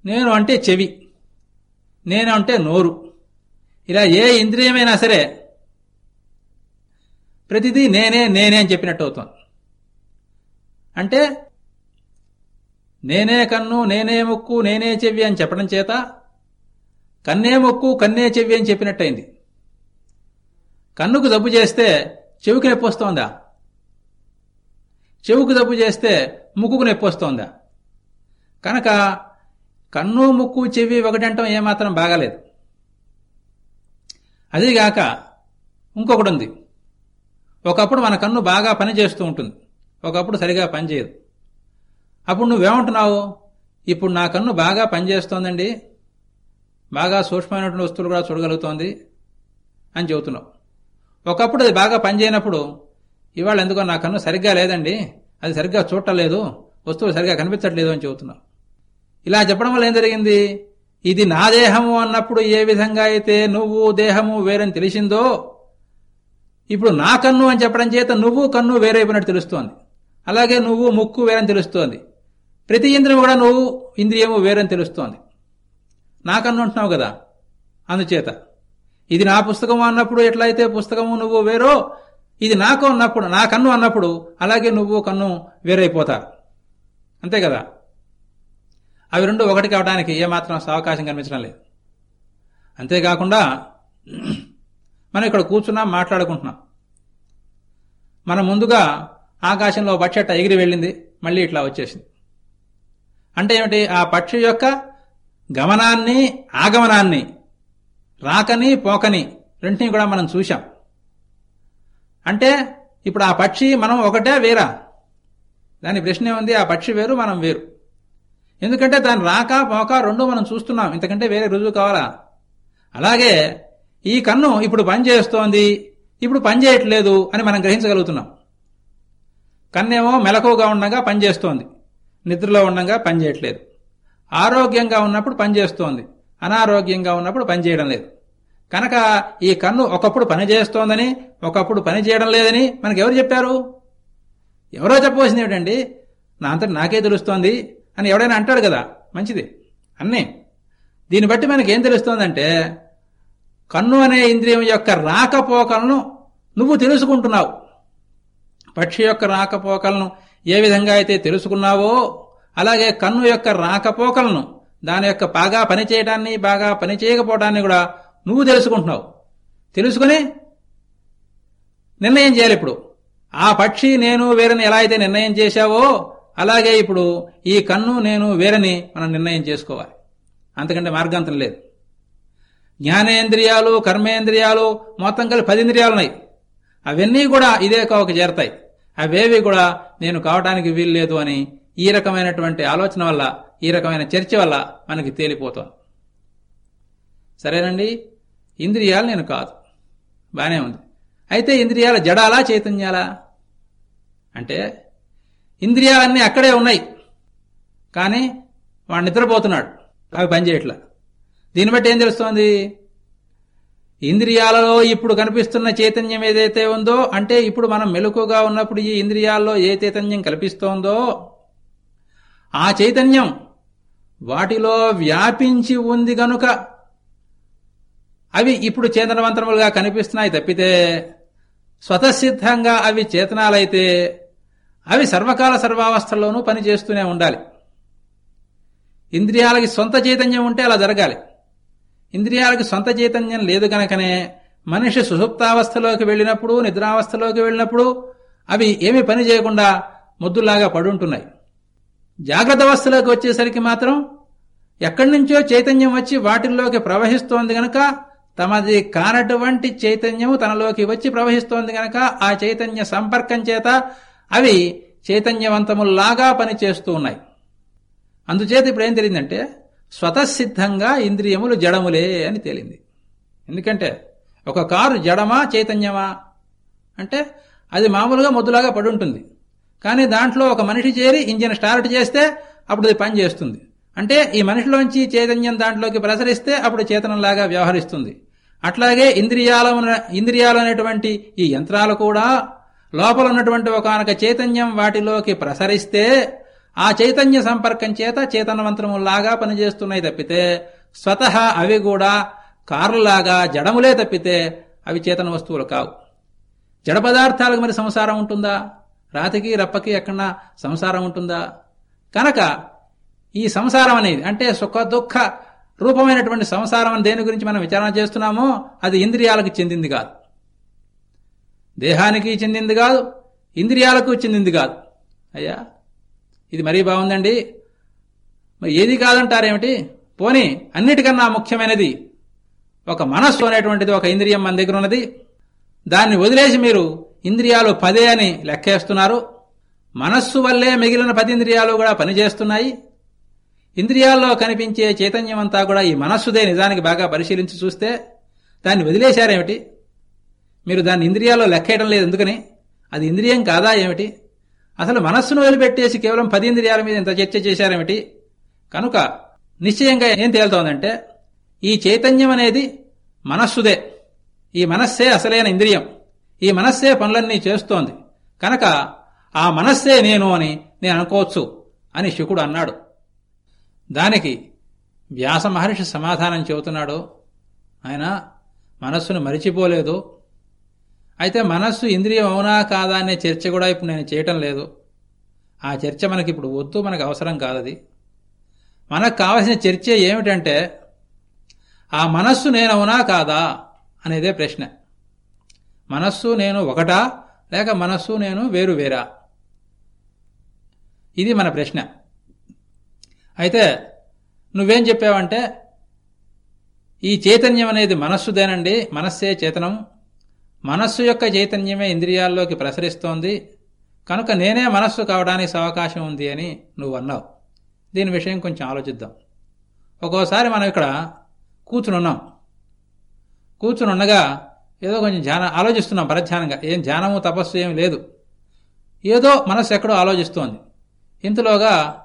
Speaker 2: నేను అంటే చెవి నేను అంటే నోరు. ఇలా ఏ ఇంద్రియమైనా సరే ప్రతిదీ నేనే నేనే అని చెప్పినట్టు అవుతాను అంటే నేనే కన్ను నేనే ముక్కు నేనే చెవి అని చెప్పడం చేత కన్నే ముక్కు కన్నే చెవి అని చెప్పినట్టయింది. కన్నుకు జబ్బు చేస్తే చెవికి నొప్పి వస్తోందా? చెవుకు జబ్బు చేస్తే ముక్కుకు నొప్పి వస్తోందా? కనుక కన్ను ముక్కు చెవి ఒకటంటం ఏమాత్రం బాగాలేదు. అదీగాక ఇంకొకటి ఉంది ఒకప్పుడు మన కన్ను బాగా పనిచేస్తూ ఉంటుంది. ఒకప్పుడు సరిగా పనిచేయదు అప్పుడు నువ్వేమంటున్నావు? ఇప్పుడు నా కన్ను బాగా పనిచేస్తోందండి బాగా సూక్ష్మమైనటువంటి వస్తువులు కూడా చూడగలుగుతోంది అని చెబుతున్నావు. ఒకప్పుడు అది బాగా పనిచేయనప్పుడు ఇవాళ ఎందుకో నా కన్ను సరిగ్గా లేదండి. అది సరిగ్గా చూడటలేదు వస్తువులు సరిగ్గా కనిపించట్లేదు అని చెబుతున్నావు. ఇలా చెప్పడం వల్ల ఏం జరిగింది? ఇది నా దేహము అన్నప్పుడు ఏ విధంగా అయితే నువ్వు దేహము వేరని తెలిసిందో ఇప్పుడు నా కన్ను అని చెప్పడం చేత నువ్వు కన్ను వేరైపోయినట్టు తెలుస్తోంది. అలాగే నువ్వు ముక్కు వేరని తెలుస్తోంది. ప్రతి ఇంద్రియం కూడా నువ్వు ఇంద్రియము వేరని తెలుస్తోంది. నా కన్ను అంటున్నావు కదా అందుచేత. ఇది నా పుస్తకము అన్నప్పుడు ఎట్లయితే పుస్తకము నువ్వు వేరో ఇది నాకు అన్నప్పుడు నా కన్ను అన్నప్పుడు అలాగే నువ్వు కన్ను వేరైపోతారు అంతే కదా? అవి రెండు ఒకటి కావడానికి ఏమాత్రం అవకాశం కనిపించడం లేదు. అంతేకాకుండా మనం ఇక్కడ కూర్చున్నాం మాట్లాడుకుంటున్నాం. మనం ముందుగా ఆకాశంలో పక్షట్ట ఎగిరి వెళ్ళింది మళ్ళీ ఇట్లా వచ్చేసింది. అంటే ఏమిటి? ఆ పక్షి యొక్క గమనాన్ని ఆగమనాన్ని రాకని పోకని రెంటిని కూడా మనం చూశాం. అంటే ఇప్పుడు ఆ పక్షి మనం ఒకటే వేరా? దాని ప్రశ్న ఉంది ఆ పక్షి వేరు మనం వేరు. ఎందుకంటే దాని రాక పోక రెండు మనం చూస్తున్నాం. ఇంతకంటే వేరే రుజువు కావాలా? అలాగే ఈ కన్ను ఇప్పుడు పని చేస్తోంది. ఇప్పుడు పనిచేయట్లేదు అని మనం గ్రహించగలుగుతున్నాం. కన్నేమో మెలకువగా ఉండగా పనిచేస్తోంది నిద్రలో ఉండగా పనిచేయట్లేదు ఆరోగ్యంగా ఉన్నప్పుడు పనిచేస్తోంది అనారోగ్యంగా ఉన్నప్పుడు పనిచేయడం లేదు. కనుక ఈ కన్ను ఒకప్పుడు పని చేస్తోందని ఒకప్పుడు పని చేయడం లేదని మనకు ఎవరు చెప్పారు? ఎవరో చెప్పవలసింది ఏమిటండి? నా అంతటి నాకే తెలుస్తోంది. అని ఎవడైనా అంటాడు కదా. మంచిది. అన్నే. దీన్ని బట్టి మనకి ఏం తెలుస్తోందంటే కన్ను అనే ఇంద్రియం యొక్క రాకపోకలను నువ్వు తెలుసుకుంటున్నావు. పక్షి యొక్క రాకపోకలను ఏ విధంగా అయితే తెలుసుకున్నావో అలాగే కన్ను యొక్క రాకపోకలను దాని యొక్క బాగా పనిచేయడాన్ని బాగా పనిచేయకపోవడాన్ని కూడా నువ్వు తెలుసుకుంటున్నావు. తెలుసుకుని నిర్ణయం చేయాలి ఇప్పుడు. ఆ పక్షి నేను వేరని ఎలా అయితే నిర్ణయం చేశావో అలాగే ఇప్పుడు ఈ కన్ను నేను వేరని మనం నిర్ణయం చేసుకోవాలి. అంతకంటే మార్గాంతం లేదు. జ్ఞానేంద్రియాలు కర్మేంద్రియాలు మొత్తం కలిపి పది ఇంద్రియాలు ఉన్నాయి అవన్నీ కూడా ఇదే కావక చేరతాయి. అవేవి కూడా నేను కావడానికి వీల్లేదు అని ఈ రకమైనటువంటి ఆలోచన వల్ల ఈ రకమైన చర్చ వల్ల మనకి తేలిపోతాం. సరేనండి? ఇంద్రియాలు నేను కాదు. బానే ఉంది. అయితే ఇంద్రియాల జడాలా చైతన్యాలా? అంటే ఇంద్రియాలన్నీ అక్కడే ఉన్నాయి. కానీ వాడు నిద్రపోతున్నాడు. అవి పనిచేయట్లా దీన్ని బట్టి ఏం తెలుస్తోంది? ఇంద్రియాలలో ఇప్పుడు కనిపిస్తున్న చైతన్యం ఏదైతే ఉందో అంటే ఇప్పుడు మనం మెలకుగా ఉన్నప్పుడు ఈ ఇంద్రియాల్లో ఏ చైతన్యం కల్పిస్తోందో ఆ చైతన్యం వాటిలో వ్యాపించి ఉంది గనుక అవి ఇప్పుడు చేతనవంతములుగా కనిపిస్తున్నాయి తప్పితే స్వతసిద్ధంగా అవి చేతనాలైతే అవి సర్వకాల సర్వావస్థల్లోనూ పనిచేస్తూనే ఉండాలి. ఇంద్రియాలకి సొంత చైతన్యం ఉంటే అలా జరగాలి. ఇంద్రియాలకి సొంత చైతన్యం లేదు గనకనే మనిషి సుషుప్తావస్థలోకి వెళ్ళినప్పుడు నిద్రావస్థలోకి వెళ్ళినప్పుడు అవి ఏమి పని చేయకుండా ముద్దులాగా పడుంటున్నాయి. జాగ్రత్త అవస్థలోకి వచ్చేసరికి మాత్రం ఎక్కడి నుంచో చైతన్యం వచ్చి వాటిల్లోకి ప్రవహిస్తోంది గనక తమది కానటువంటి చైతన్యము తనలోకి వచ్చి ప్రవహిస్తోంది గనక ఆ చైతన్య సంపర్కం చేత అవి చైతన్యవంతముల్లాగా పనిచేస్తూ ఉన్నాయి. అందుచేత ఇప్పుడు ఏం తెలియదంటే స్వతసిద్ధంగా ఇంద్రియములు జడములే అని తేలింది. ఎందుకంటే ఒక కారు జడమా చైతన్యమా? అంటే అది మామూలుగా మొద్దులాగా పడి ఉంటుంది కానీ దాంట్లో ఒక మనిషి చేరి ఇంజిన్ స్టార్ట్ చేస్తే అప్పుడు అది పని చేస్తుంది. అంటే ఈ మనిషిలోంచి చైతన్యం దాంట్లోకి ప్రసరిస్తే అప్పుడు చేతనంలాగా వ్యవహరిస్తుంది. అట్లాగే ఇంద్రియాల ఇంద్రియాలు అనేటువంటి ఈ యంత్రాలు కూడా లోపల ఉన్నటువంటి ఒకనొక చైతన్యం వాటిలోకి ప్రసరిస్తే ఆ చైతన్య సంపర్కం చేత చేతనవంతములాగా పనిచేస్తున్నాయి తప్పితే స్వతహా అవి కూడా కారులాగా జడములే తప్పితే అవి చేతన వస్తువులు కావు. జడ పదార్థాలకు మరి సంసారం ఉంటుందా? రాతికి రప్పకి ఎక్కడన్నా సంసారం ఉంటుందా? కనుక ఈ సంసారం అనేది అంటే సుఖ దుఃఖ రూపమైనటువంటి సంసారం దేని గురించి మనం విచారణ చేస్తున్నామో అది ఇంద్రియాలకు చెందింది కాదు. దేహానికి చెందింది కాదు ఇంద్రియాలకు చెందింది కాదు. అయ్యా ఇది మరీ బాగుందండి. మరి ఏది కాదంటారేమిటి? పోని అన్నిటికన్నా ముఖ్యమైనది ఒక మనస్సు అనేటువంటిది ఒక ఇంద్రియం మన దగ్గర ఉన్నది. దాన్ని వదిలేసి మీరు ఇంద్రియాలు పదే అని లెక్కేస్తున్నారు. మనస్సు వల్లే మిగిలిన పది ఇంద్రియాలు కూడా పనిచేస్తున్నాయి. ఇంద్రియాల్లో కనిపించే చైతన్యం అంతా కూడా ఈ మనస్సుదే నిజానికి బాగా పరిశీలించి చూస్తే దాన్ని వదిలేశారేమిటి? మీరు దాన్ని ఇంద్రియాల్లో లెక్కేయడం లేదు ఎందుకని? అది ఇంద్రియం కాదా ఏమిటి? అసలు మనస్సును వదిలిపెట్టేసి కేవలం పది ఇంద్రియాల మీద ఇంత చర్చ చేశారేమిటి? కనుక నిశ్చయంగా ఏం తేలుతోందంటే ఈ చైతన్యం అనేది మనస్సుదే. ఈ మనస్సే అసలైన ఇంద్రియం. ఈ మనస్సే పనులన్నీ చేస్తోంది. కనుక ఆ మనస్సే నేను అని నేను అనుకోవచ్చు అని శుకుడు అన్నాడు. దానికి వ్యాస మహర్షి సమాధానం చెబుతున్నాడు. ఆయన మనస్సును మరిచిపోలేదు. అయితే మనస్సు ఇంద్రియం అవునా కాదా అనే చర్చ కూడా ఇప్పుడు నేను చేయటం లేదు. ఆ చర్చ మనకి ఇప్పుడు వద్దు మనకు అవసరం కాదది. మనకు కావలసిన చర్చ ఏమిటంటే ఆ మనస్సు నేనవునా కాదా అనేదే ప్రశ్న. మనస్సు నేను ఒకటా లేక మనస్సు నేను వేరు వేరా? ఇది మన ప్రశ్న. అయితే నువ్వేం చెప్పావంటే ఈ చైతన్యం అనేది మనస్సుదేనండి మనస్సే చేతనం మనస్సు యొక్క చైతన్యమే ఇంద్రియాల్లోకి ప్రసరిస్తోంది. కనుక నేనే మనస్సు కావడానికి అవకాశం ఉంది అని నువ్వు అన్నావు. దీని విషయం కొంచెం ఆలోచిద్దాం. ఒక్కోసారి మనం ఇక్కడ కూర్చునున్నాం. కూర్చునుండగా ఏదో కొంచెం ధ్యానం ఆలోచిస్తున్నాం పరధ్యానంగా. ఏం ధ్యానము తపస్సు ఏమి లేదు. ఏదో మనస్సు ఎక్కడో ఆలోచిస్తోంది. ఇంతలోగా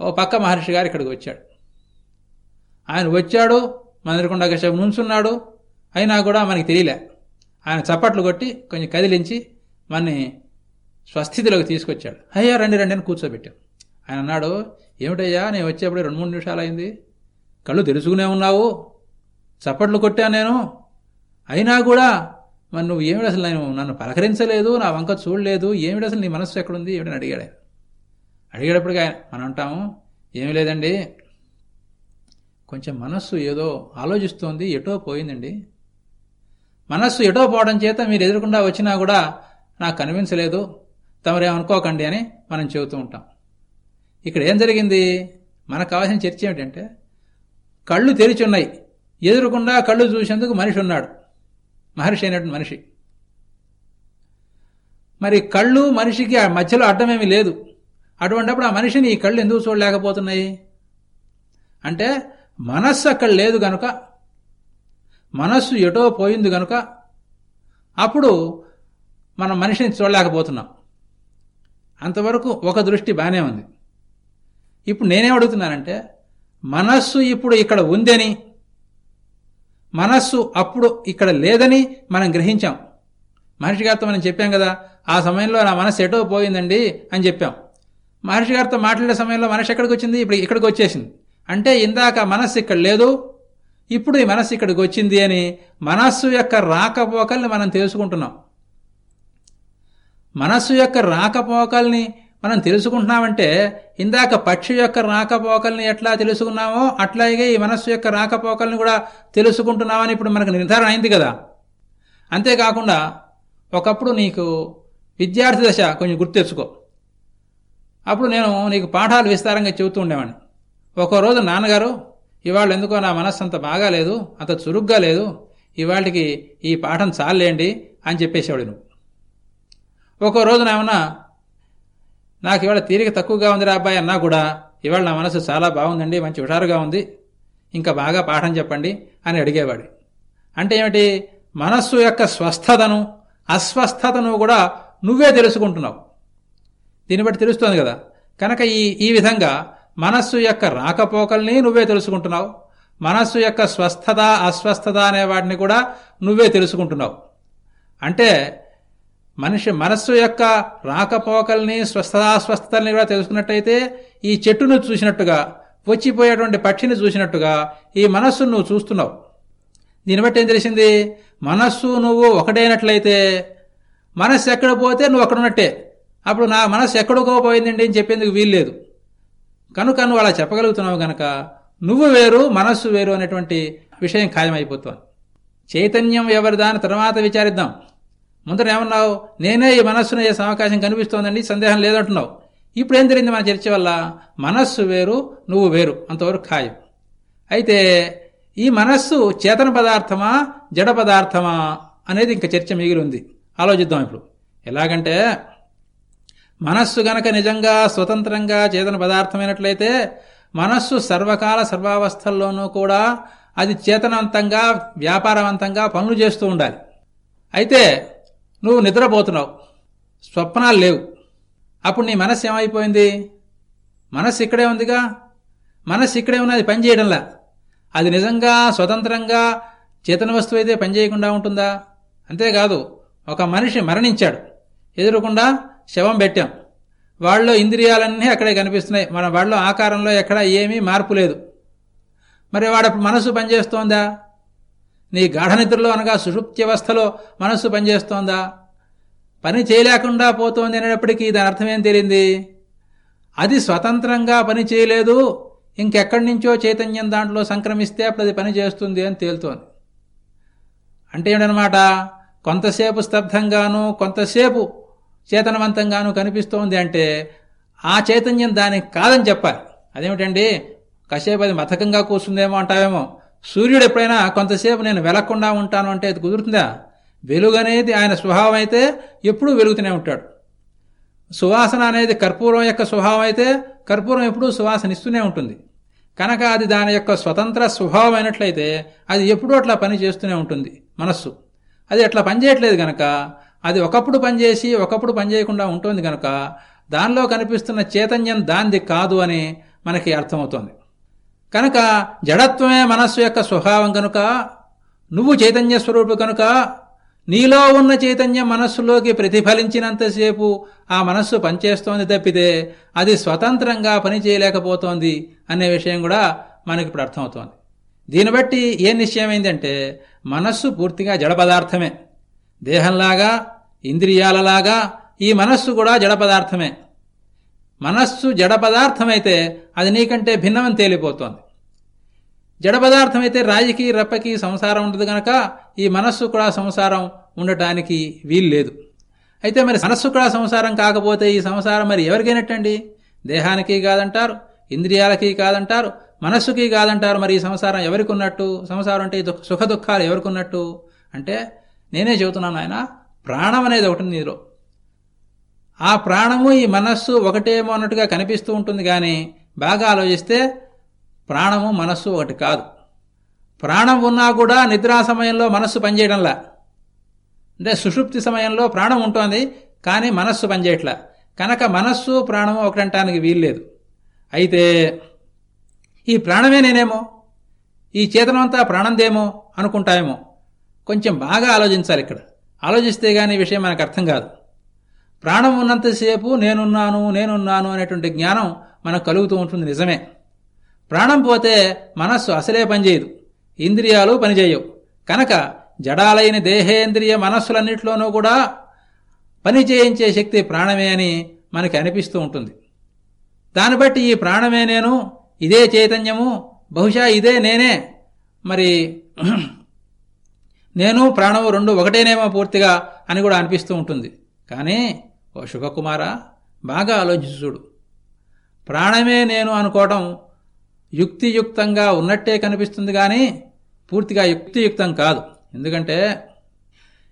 Speaker 2: ఓ పక్క మహర్షి గారు ఇక్కడికి వచ్చాడు. ఆయన వచ్చాడు మన ఎదురుకుండా కాసేపు నుంచున్నాడు అయినా కూడా మనకి తెలియలే. ఆయన చప్పట్లు కొట్టి కొంచెం కదిలించి మనని స్వస్థితిలోకి తీసుకొచ్చాడు. అయ్యా రండి రండి అని కూర్చోబెట్టాం ఆయన అన్నాడు ఏమిటయ్యా నేను వచ్చేప్పుడు రెండు మూడు నిమిషాలు అయింది కళ్ళు తెలుసుకునే ఉన్నావు. చప్పట్లు కొట్టాను నేను. అయినా కూడా మరి నువ్వు ఏమిటి అసలు నేను నన్ను పలకరించలేదు నా వంక చూడలేదు. ఏమిటి అసలు నీ మనస్సు ఎక్కడుంది? ఏమిటని అడిగాడు ఆయన. అడిగేటప్పటికి ఆయన మనం అంటాము ఏమీ లేదండి. కొంచెం మనస్సు ఏదో ఆలోచిస్తోంది ఎటో పోయిందండి. మనస్సు ఎటో పోవడం చేత మీరు ఎదురకుండా వచ్చినా కూడా నాకు కనిపించలేదు. తమరేమనుకోకండి అని మనం చెబుతూ ఉంటాం. ఇక్కడ ఏం జరిగింది? మనకు కావాల్సిన చర్చ ఏమిటంటే కళ్ళు తెరిచి ఉన్నాయి కళ్ళు చూసేందుకు మనిషి ఉన్నాడు. మహర్షి అయినటువంటి మనిషి. మరి కళ్ళు మనిషికి ఆ మధ్యలో అడ్డమేమీ లేదు. అటువంటిప్పుడు ఆ మనిషిని ఈ కళ్ళు ఎందుకు చూడలేకపోతున్నాయి? అంటే మనస్సు అక్కడ లేదు గనుక మనస్సు ఎటో పోయింది గనుక అప్పుడు మనం మనిషిని చూడలేకపోతున్నాం. అంతవరకు ఒక దృష్టి బాగానే ఉంది. ఇప్పుడు నేనేం అడుగుతున్నానంటే మనస్సు ఇప్పుడు ఇక్కడ ఉందని మనస్సు అప్పుడు ఇక్కడ లేదని మనం గ్రహించాం. మహర్షి గారితో మనం చెప్పాం కదా ఆ సమయంలో నా మనస్సు ఎటో పోయిందండి అని చెప్పాం. మహర్షి గారితో మాట్లాడే సమయంలో మనసు ఎక్కడికి వచ్చింది? ఇప్పుడు ఇక్కడికి వచ్చేసింది. అంటే ఇందాక మనస్సు ఇక్కడ లేదు ఇప్పుడు ఈ మనస్సు ఇక్కడికి వచ్చింది అని మనస్సు యొక్క రాకపోకల్ని మనం తెలుసుకుంటున్నాం. మనస్సు యొక్క రాకపోకల్ని మనం తెలుసుకుంటున్నామంటే ఇందాక పక్షి యొక్క రాకపోకల్ని ఎట్లా తెలుసుకున్నామో అట్లాగే ఈ మనస్సు యొక్క రాకపోకల్ని కూడా తెలుసుకుంటున్నామని ఇప్పుడు మనకు నిర్ధారణ అయింది కదా. అంతేకాకుండా ఒకప్పుడు నీకు విద్యార్థి దశ కొంచెం గుర్తు తెచ్చుకో. అప్పుడు నేను నీకు పాఠాలు విస్తారంగా చెబుతూ ఉండేవాడిని. ఒక రోజు నాన్నగారు ఇవాళ ఎందుకో నా మనస్సు అంత బాగాలేదు అంత చురుగ్గా లేదు ఇవాళకి ఈ పాఠం చాలేండి అని చెప్పేసేవాడు నువ్వు ఒక్కో రోజున ఏమన్నా నాకు ఇవాళ తీరిక తక్కువగా ఉందిరా అబ్బాయి అన్నా కూడా ఇవాళ నా మనసు చాలా బాగుందండి మంచి హుషారుగా ఉంది ఇంకా బాగా పాఠం చెప్పండి అని అడిగేవాడు. అంటే ఏమిటి మనస్సు యొక్క స్వస్థతను అస్వస్థతను కూడా నువ్వే తెలుసుకుంటున్నావు. దీన్ని బట్టి తెలుస్తోంది కదా. కనుక ఈ ఈ విధంగా మనస్సు యొక్క రాకపోకల్ని నువ్వే తెలుసుకుంటున్నావు. మనస్సు యొక్క స్వస్థత అస్వస్థత అనే వాటిని కూడా నువ్వే తెలుసుకుంటున్నావు. అంటే మనిషి మనస్సు యొక్క రాకపోకల్ని స్వస్థతాస్వస్థతల్ని కూడా తెలుసుకున్నట్టయితే ఈ చెట్టును చూసినట్టుగా వచ్చిపోయేటువంటి పక్షిని చూసినట్టుగా ఈ మనస్సును నువ్వు చూస్తున్నావు. దీన్ని బట్టి ఏం తెలిసింది? మనస్సు నువ్వు ఒకటైనట్లయితే మనస్సు ఎక్కడ పోతే నువ్వు అక్కడున్నట్టే అప్పుడు నా మనస్సు ఎక్కడికో పోయిందండి అని చెప్పేందుకు వీల్లేదు. కనుక నువ్వు అలా చెప్పగలుగుతున్నావు గనక నువ్వు వేరు మనస్సు వేరు అనేటువంటి విషయం ఖాయమైపోతుంది. చైతన్యం ఎవరిదాని తర్వాత విచారిద్దాం. ముందర ఏమన్నావు? నేనే ఈ మనస్సును చేసే అవకాశం కనిపిస్తోందండి సందేహం లేదంటున్నావు. ఇప్పుడు ఏం జరిగింది మన చర్చ వల్ల? మనస్సు వేరు నువ్వు వేరు. అంతవరకు ఖాయం. అయితే ఈ మనస్సు చేతన పదార్థమా జడ పదార్థమా అనేది ఇంకా చర్చ మిగిలి ఉంది. ఆలోచిద్దాం ఇప్పుడు. ఎలాగంటే మనస్సు గనక నిజంగా స్వతంత్రంగా చేతన పదార్థమైనట్లయితే మనస్సు సర్వకాల సర్వావస్థల్లోనూ కూడా అది చేతనవంతంగా వ్యాపారవంతంగా పనులు చేస్తూ ఉండాలి. అయితే నువ్వు నిద్రపోతున్నావు. స్వప్నాలు లేవు. అప్పుడు నీ మనస్సు ఏమైపోయింది? మనస్సు ఇక్కడే ఉందిగా? మనస్సు ఇక్కడే ఉన్నది పనిచేయడంలా అది నిజంగా స్వతంత్రంగా చేతన వస్తువు అయితే పనిచేయకుండా ఉంటుందా? అంతేకాదు ఒక మనిషి మరణించాడు. ఎదురకుండా శవం పెట్టాం. వాళ్ళలో ఇంద్రియాలన్నీ అక్కడే కనిపిస్తున్నాయి. మన వాళ్ళ ఆకారంలో ఎక్కడ ఏమీ మార్పు లేదు. మరి వాడు మనసు పనిచేస్తోందా? నీ గాఢ నిద్రలో అనగా సుషుప్త్యవస్థలో మనస్సు పనిచేస్తోందా? పని చేయలేకుండా పోతోంది అనేటప్పటికీ దాని అర్థం ఏం తెలియంది? అది స్వతంత్రంగా పని చేయలేదు. ఇంకెక్కడి నుంచో చైతన్యం దాంట్లో సంక్రమిస్తే అప్పుడు అది పని చేస్తుంది అని తేలుతోంది. అంటే ఏమిటనమాట కొంతసేపు స్తబ్దంగాను కొంతసేపు చేతనవంతంగాను కనిపిస్తోంది అంటే ఆ చైతన్యం దానికి కాదని చెప్పాలి. అదేమిటండి? కాసేపు అది మతకంగా కూర్చుందేమో అంటావేమో. సూర్యుడు ఎప్పుడైనా కొంతసేపు నేను వెలకుండా ఉంటాను అంటే అది కుదురుతుందా? వెలుగు అనేది ఆయన స్వభావం అయితే ఎప్పుడూ వెలుగుతూనే ఉంటాడు. సువాసన అనేది కర్పూరం యొక్క స్వభావం అయితే కర్పూరం ఎప్పుడూ సువాసన ఇస్తూనే ఉంటుంది. కనుక అది దాని యొక్క స్వతంత్ర స్వభావం అయినట్లయితే అది ఎప్పుడూ అట్లా పని చేస్తూనే ఉంటుంది మనస్సు. అది అట్లా పనిచేయట్లేదు కనుక అది ఒకప్పుడు పనిచేసి ఒకప్పుడు పనిచేయకుండా ఉంటుంది గనక దానిలో కనిపిస్తున్న చైతన్యం దాంది కాదు అని మనకి అర్థమవుతోంది. కనుక జడత్వమే మనస్సు యొక్క స్వభావం కనుక నువ్వు చైతన్య స్వరూపు కనుక నీలో ఉన్న చైతన్యం మనస్సులోకి ప్రతిఫలించినంతసేపు ఆ మనస్సు పనిచేస్తోంది తప్పితే అది స్వతంత్రంగా పనిచేయలేకపోతోంది అనే విషయం కూడా మనకి ఇప్పుడు అర్థమవుతోంది. దీన్ని బట్టి ఏం నిశ్చయమైందంటే మనస్సు పూర్తిగా జడ పదార్థమే. దేహంలాగా ఇంద్రియాలలాగా ఈ మనస్సు కూడా జడ పదార్థమే. మనస్సు జడ పదార్థమైతే అది నీకంటే భిన్నమని తేలిపోతోంది. జడ పదార్థమైతే రాయికి రప్పకి సంసారం ఉండదు గనక ఈ మనస్సు కూడా సంసారం ఉండటానికి వీల్లేదు. అయితే మరి మనస్సు కూడా సంసారం కాకపోతే ఈ సంసారం మరి ఎవరికైనట్టండి? దేహానికి కాదంటారు ఇంద్రియాలకి కాదంటారు మనస్సుకి కాదంటారు మరి ఈ సంసారం ఎవరికి ఉన్నట్టు సంసారం అంటే సుఖ దుఃఖాలు ఎవరికి ఉన్నట్టు అంటే నేనే చెబుతున్నాను ఆయన ప్రాణం అనేది ఒకటి నీలో ఆ ప్రాణము ఈ మనస్సు ఒకటేమో అన్నట్టుగా కనిపిస్తూ ఉంటుంది కానీ బాగా ఆలోచిస్తే ప్రాణము మనస్సు ఒకటి కాదు. ప్రాణం ఉన్నా కూడా నిద్రా సమయంలో మనస్సు పనిచేయడంలా. అంటే సుషుప్తి సమయంలో ప్రాణం ఉంటుంది కానీ మనస్సు పనిచేయట్లా. కనుక మనస్సు ప్రాణము ఒకటంటానికి వీల్లేదు. అయితే ఈ ప్రాణమే నేనేమో? ఈ చేతనంతా ప్రాణందేమో అనుకుంటామేమో? కొంచెం బాగా ఆలోచించాలి ఇక్కడ. ఆలోచిస్తే గానీ విషయం మనకు అర్థం కాదు. ప్రాణం ఉన్నంతసేపు నేనున్నాను నేనున్నాను అనేటువంటి జ్ఞానం మనకు కలుగుతూ ఉంటుంది నిజమే. ప్రాణం పోతే మనస్సు అసలే పనిచేయదు. ఇంద్రియాలు పనిచేయవు. కనుక జడాలైన దేహేంద్రియ మనస్సులన్నింటిలోనూ కూడా పని చేయించే శక్తి ప్రాణమే అని మనకి అనిపిస్తూ ఉంటుంది. దాన్ని బట్టి ఈ ప్రాణమే నేను ఇదే చైతన్యము బహుశా ఇదే నేనే. మరి నేను ప్రాణము రెండు ఒకటేనేమో పూర్తిగా అని కూడా అనిపిస్తూ ఉంటుంది. కానీ ఓ శుభకుమార బాగా ఆలోచించుడు చూడు. ప్రాణమే నేను అనుకోవటం యుక్తియుక్తంగా ఉన్నట్టే కనిపిస్తుంది కానీ పూర్తిగా యుక్తియుక్తం కాదు. ఎందుకంటే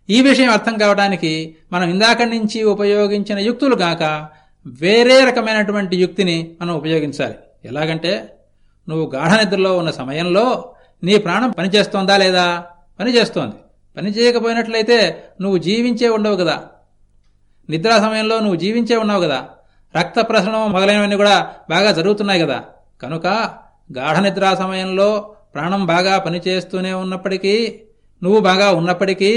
Speaker 2: ఈ విషయం అర్థం కావడానికి మనం ఇందాక నుంచి ఉపయోగించిన యుక్తులు కాక వేరే రకమైనటువంటి యుక్తిని మనం ఉపయోగించాలి. ఎలాగంటే నువ్వు గాఢ నిద్రలో ఉన్న సమయంలో నీ ప్రాణం పనిచేస్తోందా లేదా? పనిచేస్తోంది పని చేయకపోయినట్లయితే నువ్వు జీవించే ఉండవు కదా. నిద్రా సమయంలో నువ్వు జీవించే ఉన్నావు కదా. రక్త ప్రసరణం మొదలైనవన్నీ కూడా బాగా జరుగుతున్నాయి కదా. కనుక గాఢ నిద్రా సమయంలో ప్రాణం బాగా పనిచేస్తూనే ఉన్నప్పటికీ నువ్వు బాగా ఉన్నప్పటికీ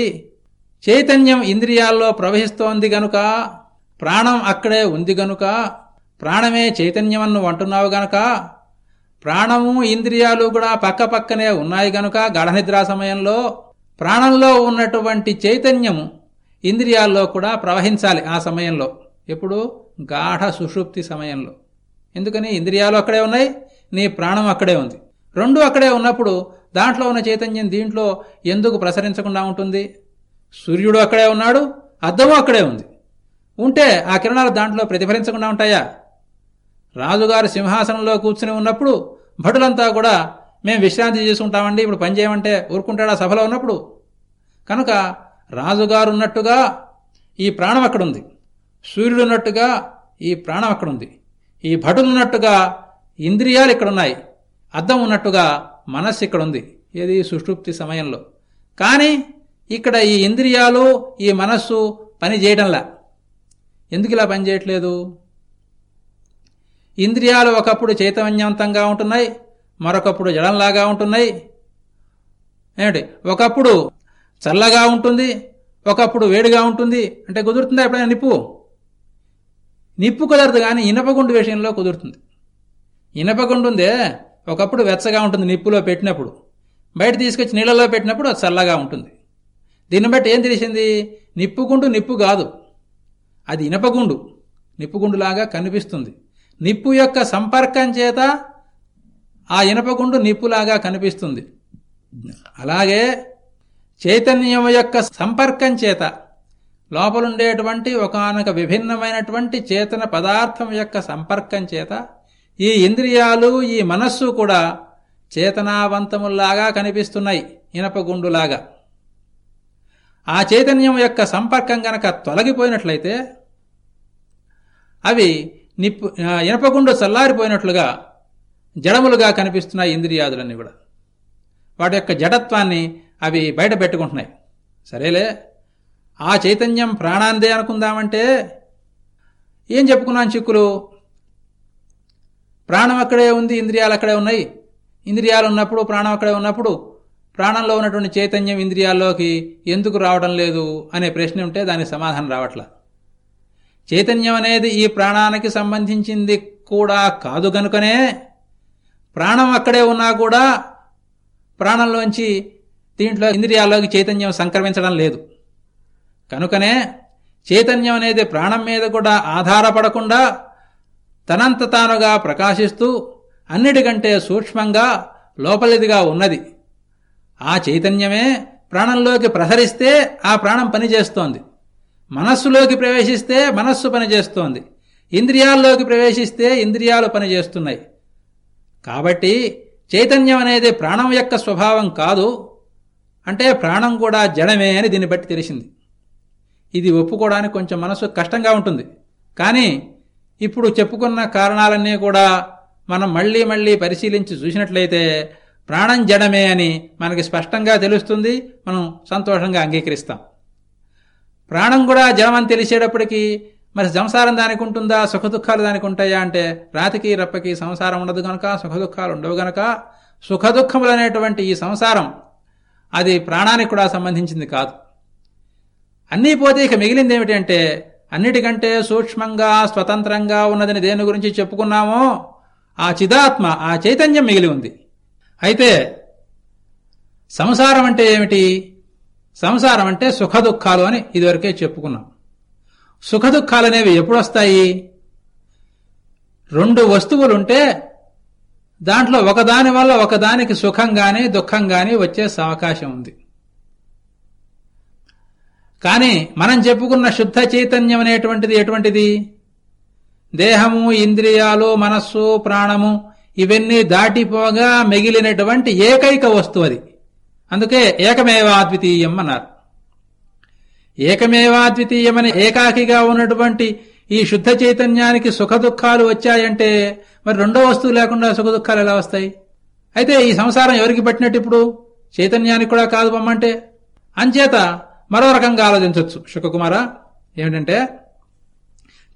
Speaker 2: చైతన్యం ఇంద్రియాల్లో ప్రవహిస్తోంది గనుక ప్రాణం అక్కడే ఉంది గనుక ప్రాణమే చైతన్యం నువ్వు అంటున్నావు గనుక ప్రాణము ఇంద్రియాలు కూడా పక్క పక్కనే ఉన్నాయి గనుక గాఢనిద్రా సమయంలో ప్రాణంలో ఉన్నటువంటి చైతన్యము ఇంద్రియాల్లో కూడా ప్రవహించాలి ఆ సమయంలో. ఎప్పుడు? గాఢ సుషుప్తి సమయంలో. ఎందుకని? ఇంద్రియాలు అక్కడే ఉన్నాయి నీ ప్రాణం అక్కడే ఉంది. రెండు అక్కడే ఉన్నప్పుడు దాంట్లో ఉన్న చైతన్యం దీంట్లో ఎందుకు ప్రసరించకుండా ఉంటుంది? సూర్యుడు అక్కడే ఉన్నాడు అద్దము అక్కడే ఉంది. ఉంటే ఆ కిరణాలు దాంట్లో ప్రతిఫలించకుండా ఉంటాయా? రాజుగారు సింహాసనంలో కూర్చుని ఉన్నప్పుడు భటులంతా కూడా మేము విశ్రాంతి చేసుకుంటామండి ఇప్పుడు పని చేయమంటే ఊరుకుంటాడా సభలో ఉన్నప్పుడు? కనుక రాజుగారు ఉన్నట్టుగా ఈ ప్రాణం అక్కడుంది. సూర్యుడు ఉన్నట్టుగా ఈ ప్రాణం అక్కడుంది. ఈ భటులు ఉన్నట్టుగా ఇంద్రియాలు ఇక్కడున్నాయి. అద్దం ఉన్నట్టుగా మనస్సు ఇక్కడుంది. ఏది? సుషుప్తి సమయంలో. కానీ ఇక్కడ ఈ ఇంద్రియాలు ఈ మనస్సు పని చేయడంలా ఎందుకు ఇలా పని చేయట్లేదు? ఇంద్రియాలు ఒకప్పుడు చైతన్యవంతంగా ఉంటున్నాయి మరొకప్పుడు జడంలాగా ఉంటున్నాయి. ఏమిటి? ఒకప్పుడు చల్లగా ఉంటుంది ఒకప్పుడు వేడిగా ఉంటుంది. అంటే కుదురుతుందా ఎప్పుడైనా నిప్పు? నిప్పు కుదరదు కానీ ఇనపగుండు విషయంలో కుదురుతుంది. ఇనపగుండు ఉందే ఒకప్పుడు వెచ్చగా ఉంటుంది నిప్పులో పెట్టినప్పుడు. బయట తీసుకొచ్చి నీళ్ళలో పెట్టినప్పుడు అది చల్లగా ఉంటుంది. దీన్ని బట్టి ఏం తెలిసింది? నిప్పుగుండు నిప్పు కాదు. అది ఇనపగుండు నిప్పుగుండులాగా కనిపిస్తుంది. నిప్పు యొక్క సంపర్కం చేత ఆ ఇనపగుండు నిప్పులాగా కనిపిస్తుంది. అలాగే చైతన్యం యొక్క సంపర్కం చేత లోపలుండేటువంటి ఒకనొక విభిన్నమైనటువంటి చేతన పదార్థం యొక్క సంపర్కం చేత ఈ ఇంద్రియాలు ఈ మనస్సు కూడా చేతనావంతముల్లాగా కనిపిస్తున్నాయి ఇనపగుండులాగా ఆ చైతన్యం యొక్క సంపర్కం గనక తొలగిపోయినట్లయితే అవి నిప్పు ఇనపగుండు చల్లారిపోయినట్లుగా జడములుగా కనిపిస్తున్నాయి ఇంద్రియాదులన్నీ కూడా. వాటి యొక్క జడత్వాన్ని అవి బయట పెట్టుకుంటున్నాయి. సరేలే ఆ చైతన్యం ప్రాణాందే అనుకుందామంటే ఏం చెప్పుకున్నాను చిక్కులు? ప్రాణం అక్కడే ఉంది ఇంద్రియాలు అక్కడే ఉన్నాయి. ఇంద్రియాలు ఉన్నప్పుడు ప్రాణం అక్కడే ఉన్నప్పుడు ప్రాణంలో ఉన్నటువంటి చైతన్యం ఇంద్రియాల్లోకి ఎందుకు రావడం లేదు అనే ప్రశ్న ఉంటే దానికి సమాధానం రావట్లా. చైతన్యం అనేది ఈ ప్రాణానికి సంబంధించింది కూడా కాదు గనుకనే ప్రాణం అక్కడే ఉన్నా కూడా ప్రాణంలోంచి దీంట్లో ఇంద్రియాల్లోకి చైతన్యం సంక్రమించడం లేదు. కనుకనే చైతన్యం అనేది ప్రాణం మీద కూడా ఆధారపడకుండా తనంత తానుగా ప్రకాశిస్తూ అన్నిటికంటే సూక్ష్మంగా లోపలిదిగా ఉన్నది. ఆ చైతన్యమే ప్రాణంలోకి ప్రసరిస్తే ఆ ప్రాణం పనిచేస్తోంది. మనస్సులోకి ప్రవేశిస్తే మనస్సు పనిచేస్తోంది. ఇంద్రియాల్లోకి ప్రవేశిస్తే ఇంద్రియాలు పనిచేస్తున్నాయి. కాబట్టి చైతన్యం అనేది ప్రాణం యొక్క స్వభావం కాదు. అంటే ప్రాణం కూడా జడమే అని దీన్ని బట్టి తెలిసింది. ఇది ఒప్పుకోవడానికి కొంచెం మనసు కష్టంగా ఉంటుంది. కానీ ఇప్పుడు చెప్పుకున్న కారణాలన్నీ కూడా మనం మళ్ళీ మళ్ళీ పరిశీలించి చూసినట్లయితే ప్రాణం జడమే అని మనకి స్పష్టంగా తెలుస్తుంది. మనం సంతోషంగా అంగీకరిస్తాం. ప్రాణం కూడా జలమని తెలిసేటప్పటికీ మరి సంసారం దానికి ఉంటుందా సుఖదుఖాలు దానికి ఉంటాయా అంటే రాతికి రప్పకి సంసారం ఉండదు గనక సుఖదుఖాలు ఉండవు గనక సుఖదుఖములు అనేటువంటి ఈ సంసారం అది ప్రాణానికి కూడా సంబంధించింది కాదు. అన్నీ పోతే ఇక మిగిలింది ఏమిటంటే అన్నిటికంటే సూక్ష్మంగా స్వతంత్రంగా ఉన్నదని దేని గురించి చెప్పుకున్నామో ఆ చిదాత్మ ఆ చైతన్యం మిగిలి ఉంది. అయితే సంసారం అంటే ఏమిటి? సంసారం అంటే సుఖదుఖాలు అని ఇదివరకే చెప్పుకున్నాం. సుఖదుఖాలు అనేవి ఎప్పుడు వస్తాయి రెండు వస్తువులుంటే దాంట్లో ఒకదాని వల్ల ఒకదానికి సుఖం గాని దుఃఖం కానీ వచ్చే అవకాశం ఉంది. కానీ మనం చెప్పుకున్న శుద్ధ చైతన్యం అనేటువంటిది ఎటువంటిది? దేహము ఇంద్రియాలు మనస్సు ప్రాణము ఇవన్నీ దాటిపోగా మిగిలినటువంటి ఏకైక వస్తువు అది. అందుకే ఏకమేవాద్వితీయం అన్నారు. ఏకమేవాద్వితీయమని ఏకాకిగా ఉన్నటువంటి ఈ శుద్ధ చైతన్యానికి సుఖ దుఃఖాలు వచ్చాయంటే మరి రెండో వస్తువు లేకుండా సుఖ దుఃఖాలు ఎలా వస్తాయి? అయితే ఈ సంసారం ఎవరికి పట్టినట్టు ఇప్పుడు? చైతన్యానికి కూడా కాదు బొమ్మంటే. అంచేత మరో రకంగా ఆలోచించవచ్చు శుకకుమార ఏమిటంటే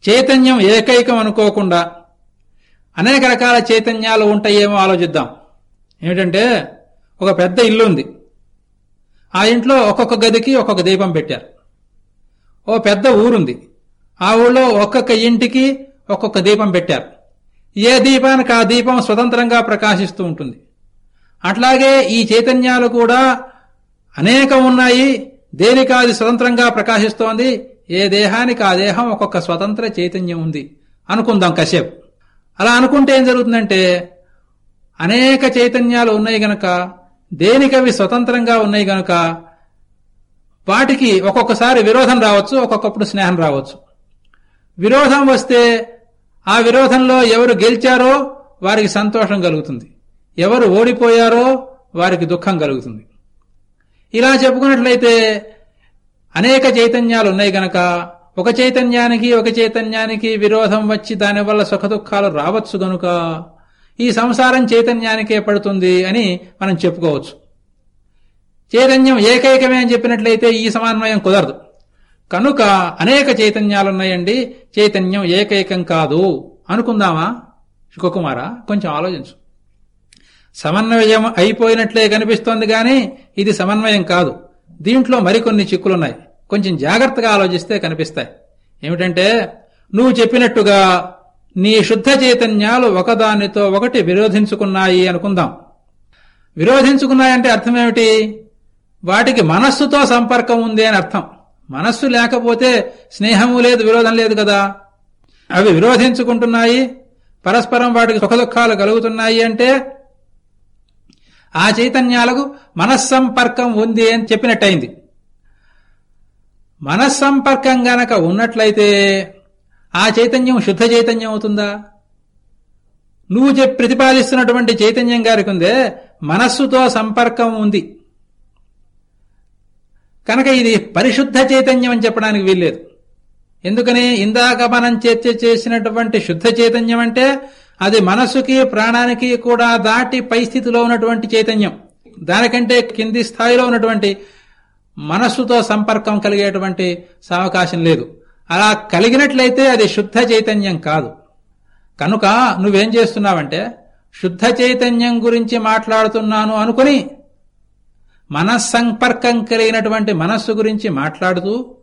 Speaker 2: చైతన్యం ఏకైకం అనుకోకుండా అనేక రకాల చైతన్యాలు ఉంటాయేమో ఆలోచిద్దాం. ఏమిటంటే ఒక పెద్ద ఇల్లు ఉంది ఆ ఇంట్లో ఒక్కొక్క గదికి ఒక్కొక్క దీపం పెట్టారు. ఓ పెద్ద ఊరుంది. ఆ ఊళ్ళో ఒక్కొక్క ఇంటికి ఒక్కొక్క దీపం పెట్టారు. ఏ దీపానికి ఆ దీపం స్వతంత్రంగా ప్రకాశిస్తూ ఉంటుంది. అట్లాగే ఈ చైతన్యాలు కూడా అనేకం ఉన్నాయి. దేనికి అది స్వతంత్రంగా ప్రకాశిస్తోంది? ఏ దేహానికి ఆ దేహం ఒక్కొక్క స్వతంత్ర చైతన్యం ఉంది? అనుకుందాం కశ్యప్. అలా అనుకుంటే ఏం జరుగుతుందంటే అనేక చైతన్యాలు ఉన్నాయి గనక దేనికవి స్వతంత్రంగా ఉన్నాయి గనుక వాటికి ఒక్కొక్కసారి విరోధం రావచ్చు ఒక్కొక్కప్పుడు స్నేహం రావచ్చు. విరోధం వస్తే ఆ విరోధంలో ఎవరు గెలిచారో వారికి సంతోషం కలుగుతుంది. ఎవరు ఓడిపోయారో వారికి దుఃఖం కలుగుతుంది. ఇలా చెప్పుకున్నట్లయితే అనేక చైతన్యాలు ఉన్నాయి గనక ఒక చైతన్యానికి ఒక చైతన్యానికి విరోధం వచ్చి దానివల్ల సుఖదుఖాలు రావచ్చు గనుక ఈ సంసారం చైతన్యానికే పడుతుంది అని మనం చెప్పుకోవచ్చు. చైతన్యం ఏకైకమే అని చెప్పినట్లయితే ఈ సమన్వయం కుదరదు. కనుక అనేక చైతన్యాలున్నాయండి. చైతన్యం ఏకైకం కాదు. అనుకుందామా? శుకకుమార కొంచెం ఆలోచించు. సమన్వయం అయిపోయినట్లే కనిపిస్తోంది కానీ ఇది సమన్వయం కాదు. దీంట్లో మరికొన్ని చిక్కులున్నాయి. కొంచెం జాగ్రత్తగా ఆలోచిస్తే కనిపిస్తాయి. ఏమిటంటే నువ్వు చెప్పినట్టుగా నీ శుద్ధ చైతన్యాలు ఒకదానితో ఒకటి విరోధించుకున్నాయి అనుకుందాం. విరోధించుకున్నాయంటే అర్థమేమిటి? వాటికి మనస్సుతో సంపర్కం ఉంది అని అర్థం. మనస్సు లేకపోతే స్నేహము లేదు విరోధం లేదు కదా. అవి విరోధించుకుంటున్నాయి పరస్పరం వాటికి సుఖదుఖాలు కలుగుతున్నాయి అంటే ఆ చైతన్యాలకు మనస్సంపర్కం ఉంది అని చెప్పినట్టయింది. మనస్సంపర్కం గనక ఉన్నట్లయితే ఆ చైతన్యం శుద్ధ చైతన్యం అవుతుందా? నువ్వు ప్రతిపాదిస్తున్నటువంటి చైతన్యం గారికి ఉందే మనస్సుతో సంపర్కం ఉంది. కనుక ఇది పరిశుద్ధ చైతన్యం అని చెప్పడానికి వీల్లేదు. ఎందుకని? ఇందాక మనం చర్చ చేసినటువంటి శుద్ధ చైతన్యం అంటే అది మనస్సుకి ప్రాణానికి కూడా దాటి పై స్థితిలో ఉన్నటువంటి చైతన్యం. దానికంటే కింది స్థాయిలో ఉన్నటువంటి మనస్సుతో సంపర్కం కలిగేటువంటి సావకాశం లేదు. అలా కలిగినట్లయితే అది శుద్ధ చైతన్యం కాదు. కనుక నువ్వేం చేస్తున్నావంటే శుద్ధ చైతన్యం గురించి మాట్లాడుతున్నాను అనుకుని మనస్సంపర్కం కలిగినటువంటి మనస్సు గురించి మాట్లాడుతూ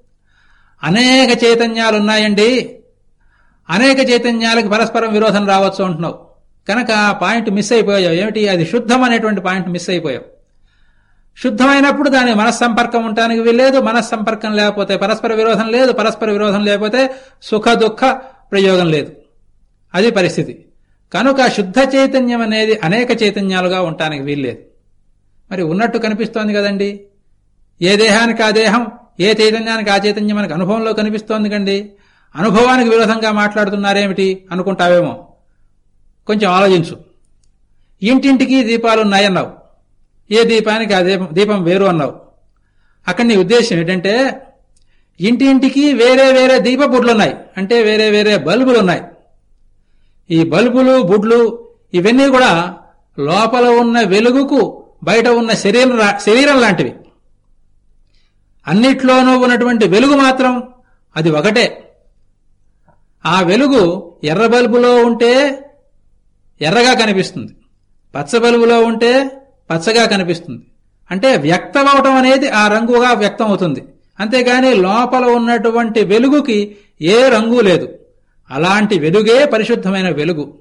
Speaker 2: అనేక చైతన్యాలున్నాయండి. అనేక చైతన్యాలకు పరస్పరం విరోధం రావచ్చు అంటున్నావు. కనుక ఆ పాయింట్ మిస్ అయిపోయావు. ఏమిటి? అది శుద్ధం అనేటువంటి పాయింట్ మిస్ అయిపోయావు. శుద్ధమైనప్పుడు దాని మనస్సంపర్కం ఉండటానికి వీల్లేదు మనస్సంపర్కం లేకపోతే పరస్పర విరోధం లేదు పరస్పర విరోధం లేకపోతే సుఖ దుఃఖ ప్రయోగం లేదు. అది పరిస్థితి. కనుక శుద్ధ చైతన్యం అనేది అనేక చైతన్యాలుగా ఉండటానికి వీల్లేదు. మరి ఉన్నట్టు కనిపిస్తోంది కదండి. ఏ దేహానికి ఆ దేహం ఏ చైతన్యానికి ఆ చైతన్యం మనకు అనుభవంలో కనిపిస్తోంది కండి. అనుభవానికి విరోధంగా మాట్లాడుతున్నారేమిటి అనుకుంటావేమో. కొంచెం ఆలోచించు. ఇంటింటికి దీపాలున్నాయన్నావు ఏ దీపానికి ఆ దీపం దీపం వేరు అన్నావు. అక్కడ నీ ఉద్దేశం ఏంటంటే ఇంటింటికి వేరే వేరే దీప బుడ్లున్నాయి అంటే వేరే వేరే బల్బులు ఉన్నాయి ఈ బల్బులు బుడ్లు ఇవన్నీ కూడా లోపల ఉన్న వెలుగుకు బయట ఉన్న శరీరం శరీరం లాంటివి. అన్నిట్లోనూ ఉన్నటువంటి వెలుగు మాత్రం అది ఒకటే. ఆ వెలుగు ఎర్ర బల్బులో ఉంటే ఎర్రగా కనిపిస్తుంది. పచ్చ బల్బులో ఉంటే పచ్చగా కనిపిస్తుంది. అంటే వ్యక్తమవటం అనేది ఆ రంగుగా వ్యక్తం అవుతుంది అంతేగాని లోపల ఉన్నటువంటి వెలుగుకి ఏ రంగు లేదు. అలాంటి వెలుగే పరిశుద్ధమైన వెలుగు.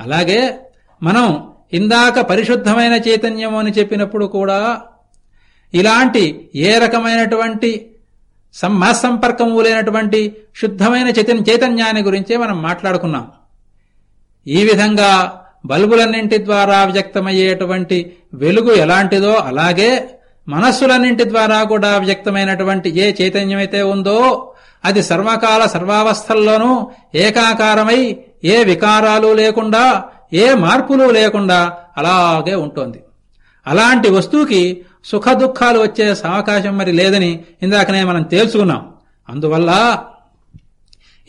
Speaker 2: అలాగే మనం ఇందాక పరిశుద్ధమైన చైతన్యం అని చెప్పినప్పుడు కూడా ఇలాంటి ఏ రకమైనటువంటి సంపర్కము లేనటువంటి శుద్ధమైన చైతన్య చైతన్యాన్ని గురించే మనం మాట్లాడుకున్నాం. ఈ విధంగా బల్బులన్నింటి ద్వారా వ్యక్తమయ్యేటువంటి వెలుగు ఎలాంటిదో అలాగే మనస్సులన్నింటి ద్వారా కూడా వ్యక్తమైనటువంటి ఏ చైతన్యమైతే ఉందో అది సర్వకాల సర్వావస్థల్లోనూ ఏకాకారమై ఏ వికారాలు లేకుండా ఏ మార్పులు లేకుండా అలాగే ఉంటుంది. అలాంటి వస్తువుకి సుఖ దుఃఖాలు వచ్చే అవకాశం మరి లేదని ఇందాకనే మనం తేల్చుకున్నాం. అందువల్ల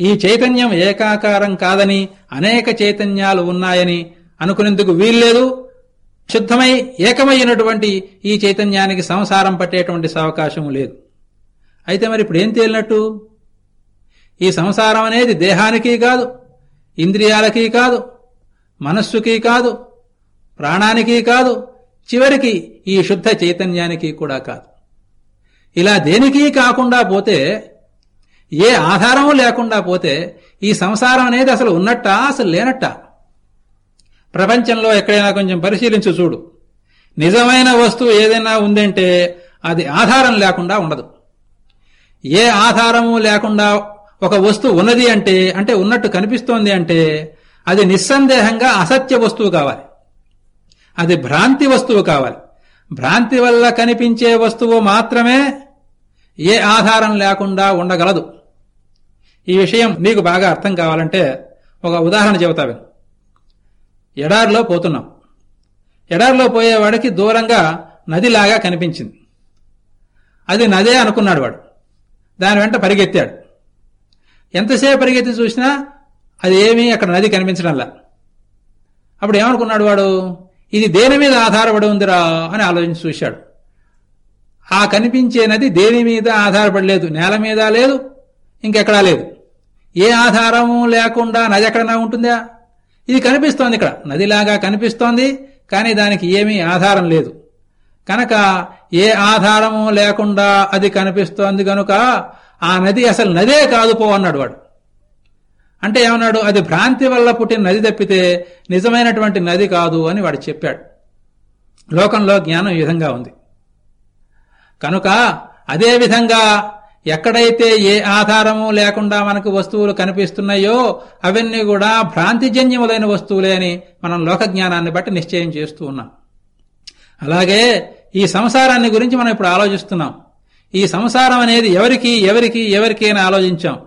Speaker 2: ఈ చైతన్యం ఏకాకారం కాదని అనేక చైతన్యాలు ఉన్నాయని అనుకునేందుకు వీల్లేదు. శుద్ధమై ఏకమైనటువంటి ఈ చైతన్యానికి సంసారం పట్టేటువంటి అవకాశం లేదు. అయితే మరి ఇప్పుడు ఏం తేలినట్టు? ఈ సంసారం అనేది దేహానికి కాదు ఇంద్రియాలకి కాదు మనస్సుకి కాదు ప్రాణానికి కాదు చివరికి ఈ శుద్ధ చైతన్యానికి కూడా కాదు. ఇలా దేనికి కాకుండా పోతే ఏ ఆధారము లేకుండా పోతే ఈ సంసారం అనేది అసలు ఉన్నట్టా అసలు లేనట్టా? ప్రపంచంలో ఎక్కడైనా కొంచెం పరిశీలించి చూడు. నిజమైన వస్తువు ఏదైనా ఉందంటే అది ఆధారం లేకుండా ఉండదు. ఏ ఆధారము లేకుండా ఒక వస్తువు ఉన్నది అంటే అంటే ఉన్నట్టు కనిపిస్తోంది అంటే అది నిస్సందేహంగా అసత్య వస్తువు కావాలి. అది భ్రాంతి వస్తువు కావాలి. భ్రాంతి వల్ల కనిపించే వస్తువు మాత్రమే ఏ ఆధారం లేకుండా ఉండగలదు. ఈ విషయం నీకు బాగా అర్థం కావాలంటే ఒక ఉదాహరణ చెబుతా విను. ఎడారిలో పోతున్నాం. ఎడారిలో పోయేవాడికి దూరంగా నదిలాగా కనిపించింది. అది నదే అనుకున్నాడు వాడు. దాని వెంట పరిగెత్తాడు. ఎంతసేపు పరిగెత్తి చూసినా అది ఏమీ అక్కడ నది కనిపించడంలా. అప్పుడు ఏమనుకున్నాడు వాడు? ఇది దేని మీద ఆధారపడి ఉందిరా అని ఆలోచించి చూశాడు. ఆ కనిపించే నది దేని మీద ఆధారపడలేదు? నేల మీద లేదు ఇంకెక్కడా లేదు. ఏ ఆధారము లేకుండా నది ఎక్కడన్నా ఉంటుందా? ఇది కనిపిస్తోంది ఇక్కడ. నదిలాగా కనిపిస్తోంది కానీ దానికి ఏమీ ఆధారం లేదు. కనుక ఏ ఆధారము లేకుండా అది కనిపిస్తోంది గనుక ఆ నది అసలు నదే కాదు పో అన్నాడు వాడు. అంటే ఏమన్నాడు? అది భ్రాంతి వల్ల పుట్టిన నది తప్పితే నిజమైనటువంటి నది కాదు అని వాడు చెప్పాడు. లోకంలో జ్ఞానం ఈ విధంగా ఉంది. కనుక అదే విధంగా ఎక్కడైతే ఏ ఆధారము లేకుండా మనకు వస్తువులు కనిపిస్తున్నాయో అవన్నీ కూడా భ్రాంతిజన్యములైన వస్తువులే అని మనం లోక జ్ఞానాన్ని బట్టి నిశ్చయం చేస్తూ ఉన్నాం. అలాగే ఈ సంసారాన్ని గురించి మనం ఇప్పుడు ఆలోచిస్తున్నాం. ఈ సంసారం అనేది ఎవరికి ఎవరికి ఎవరికి అని ఆలోచించాం.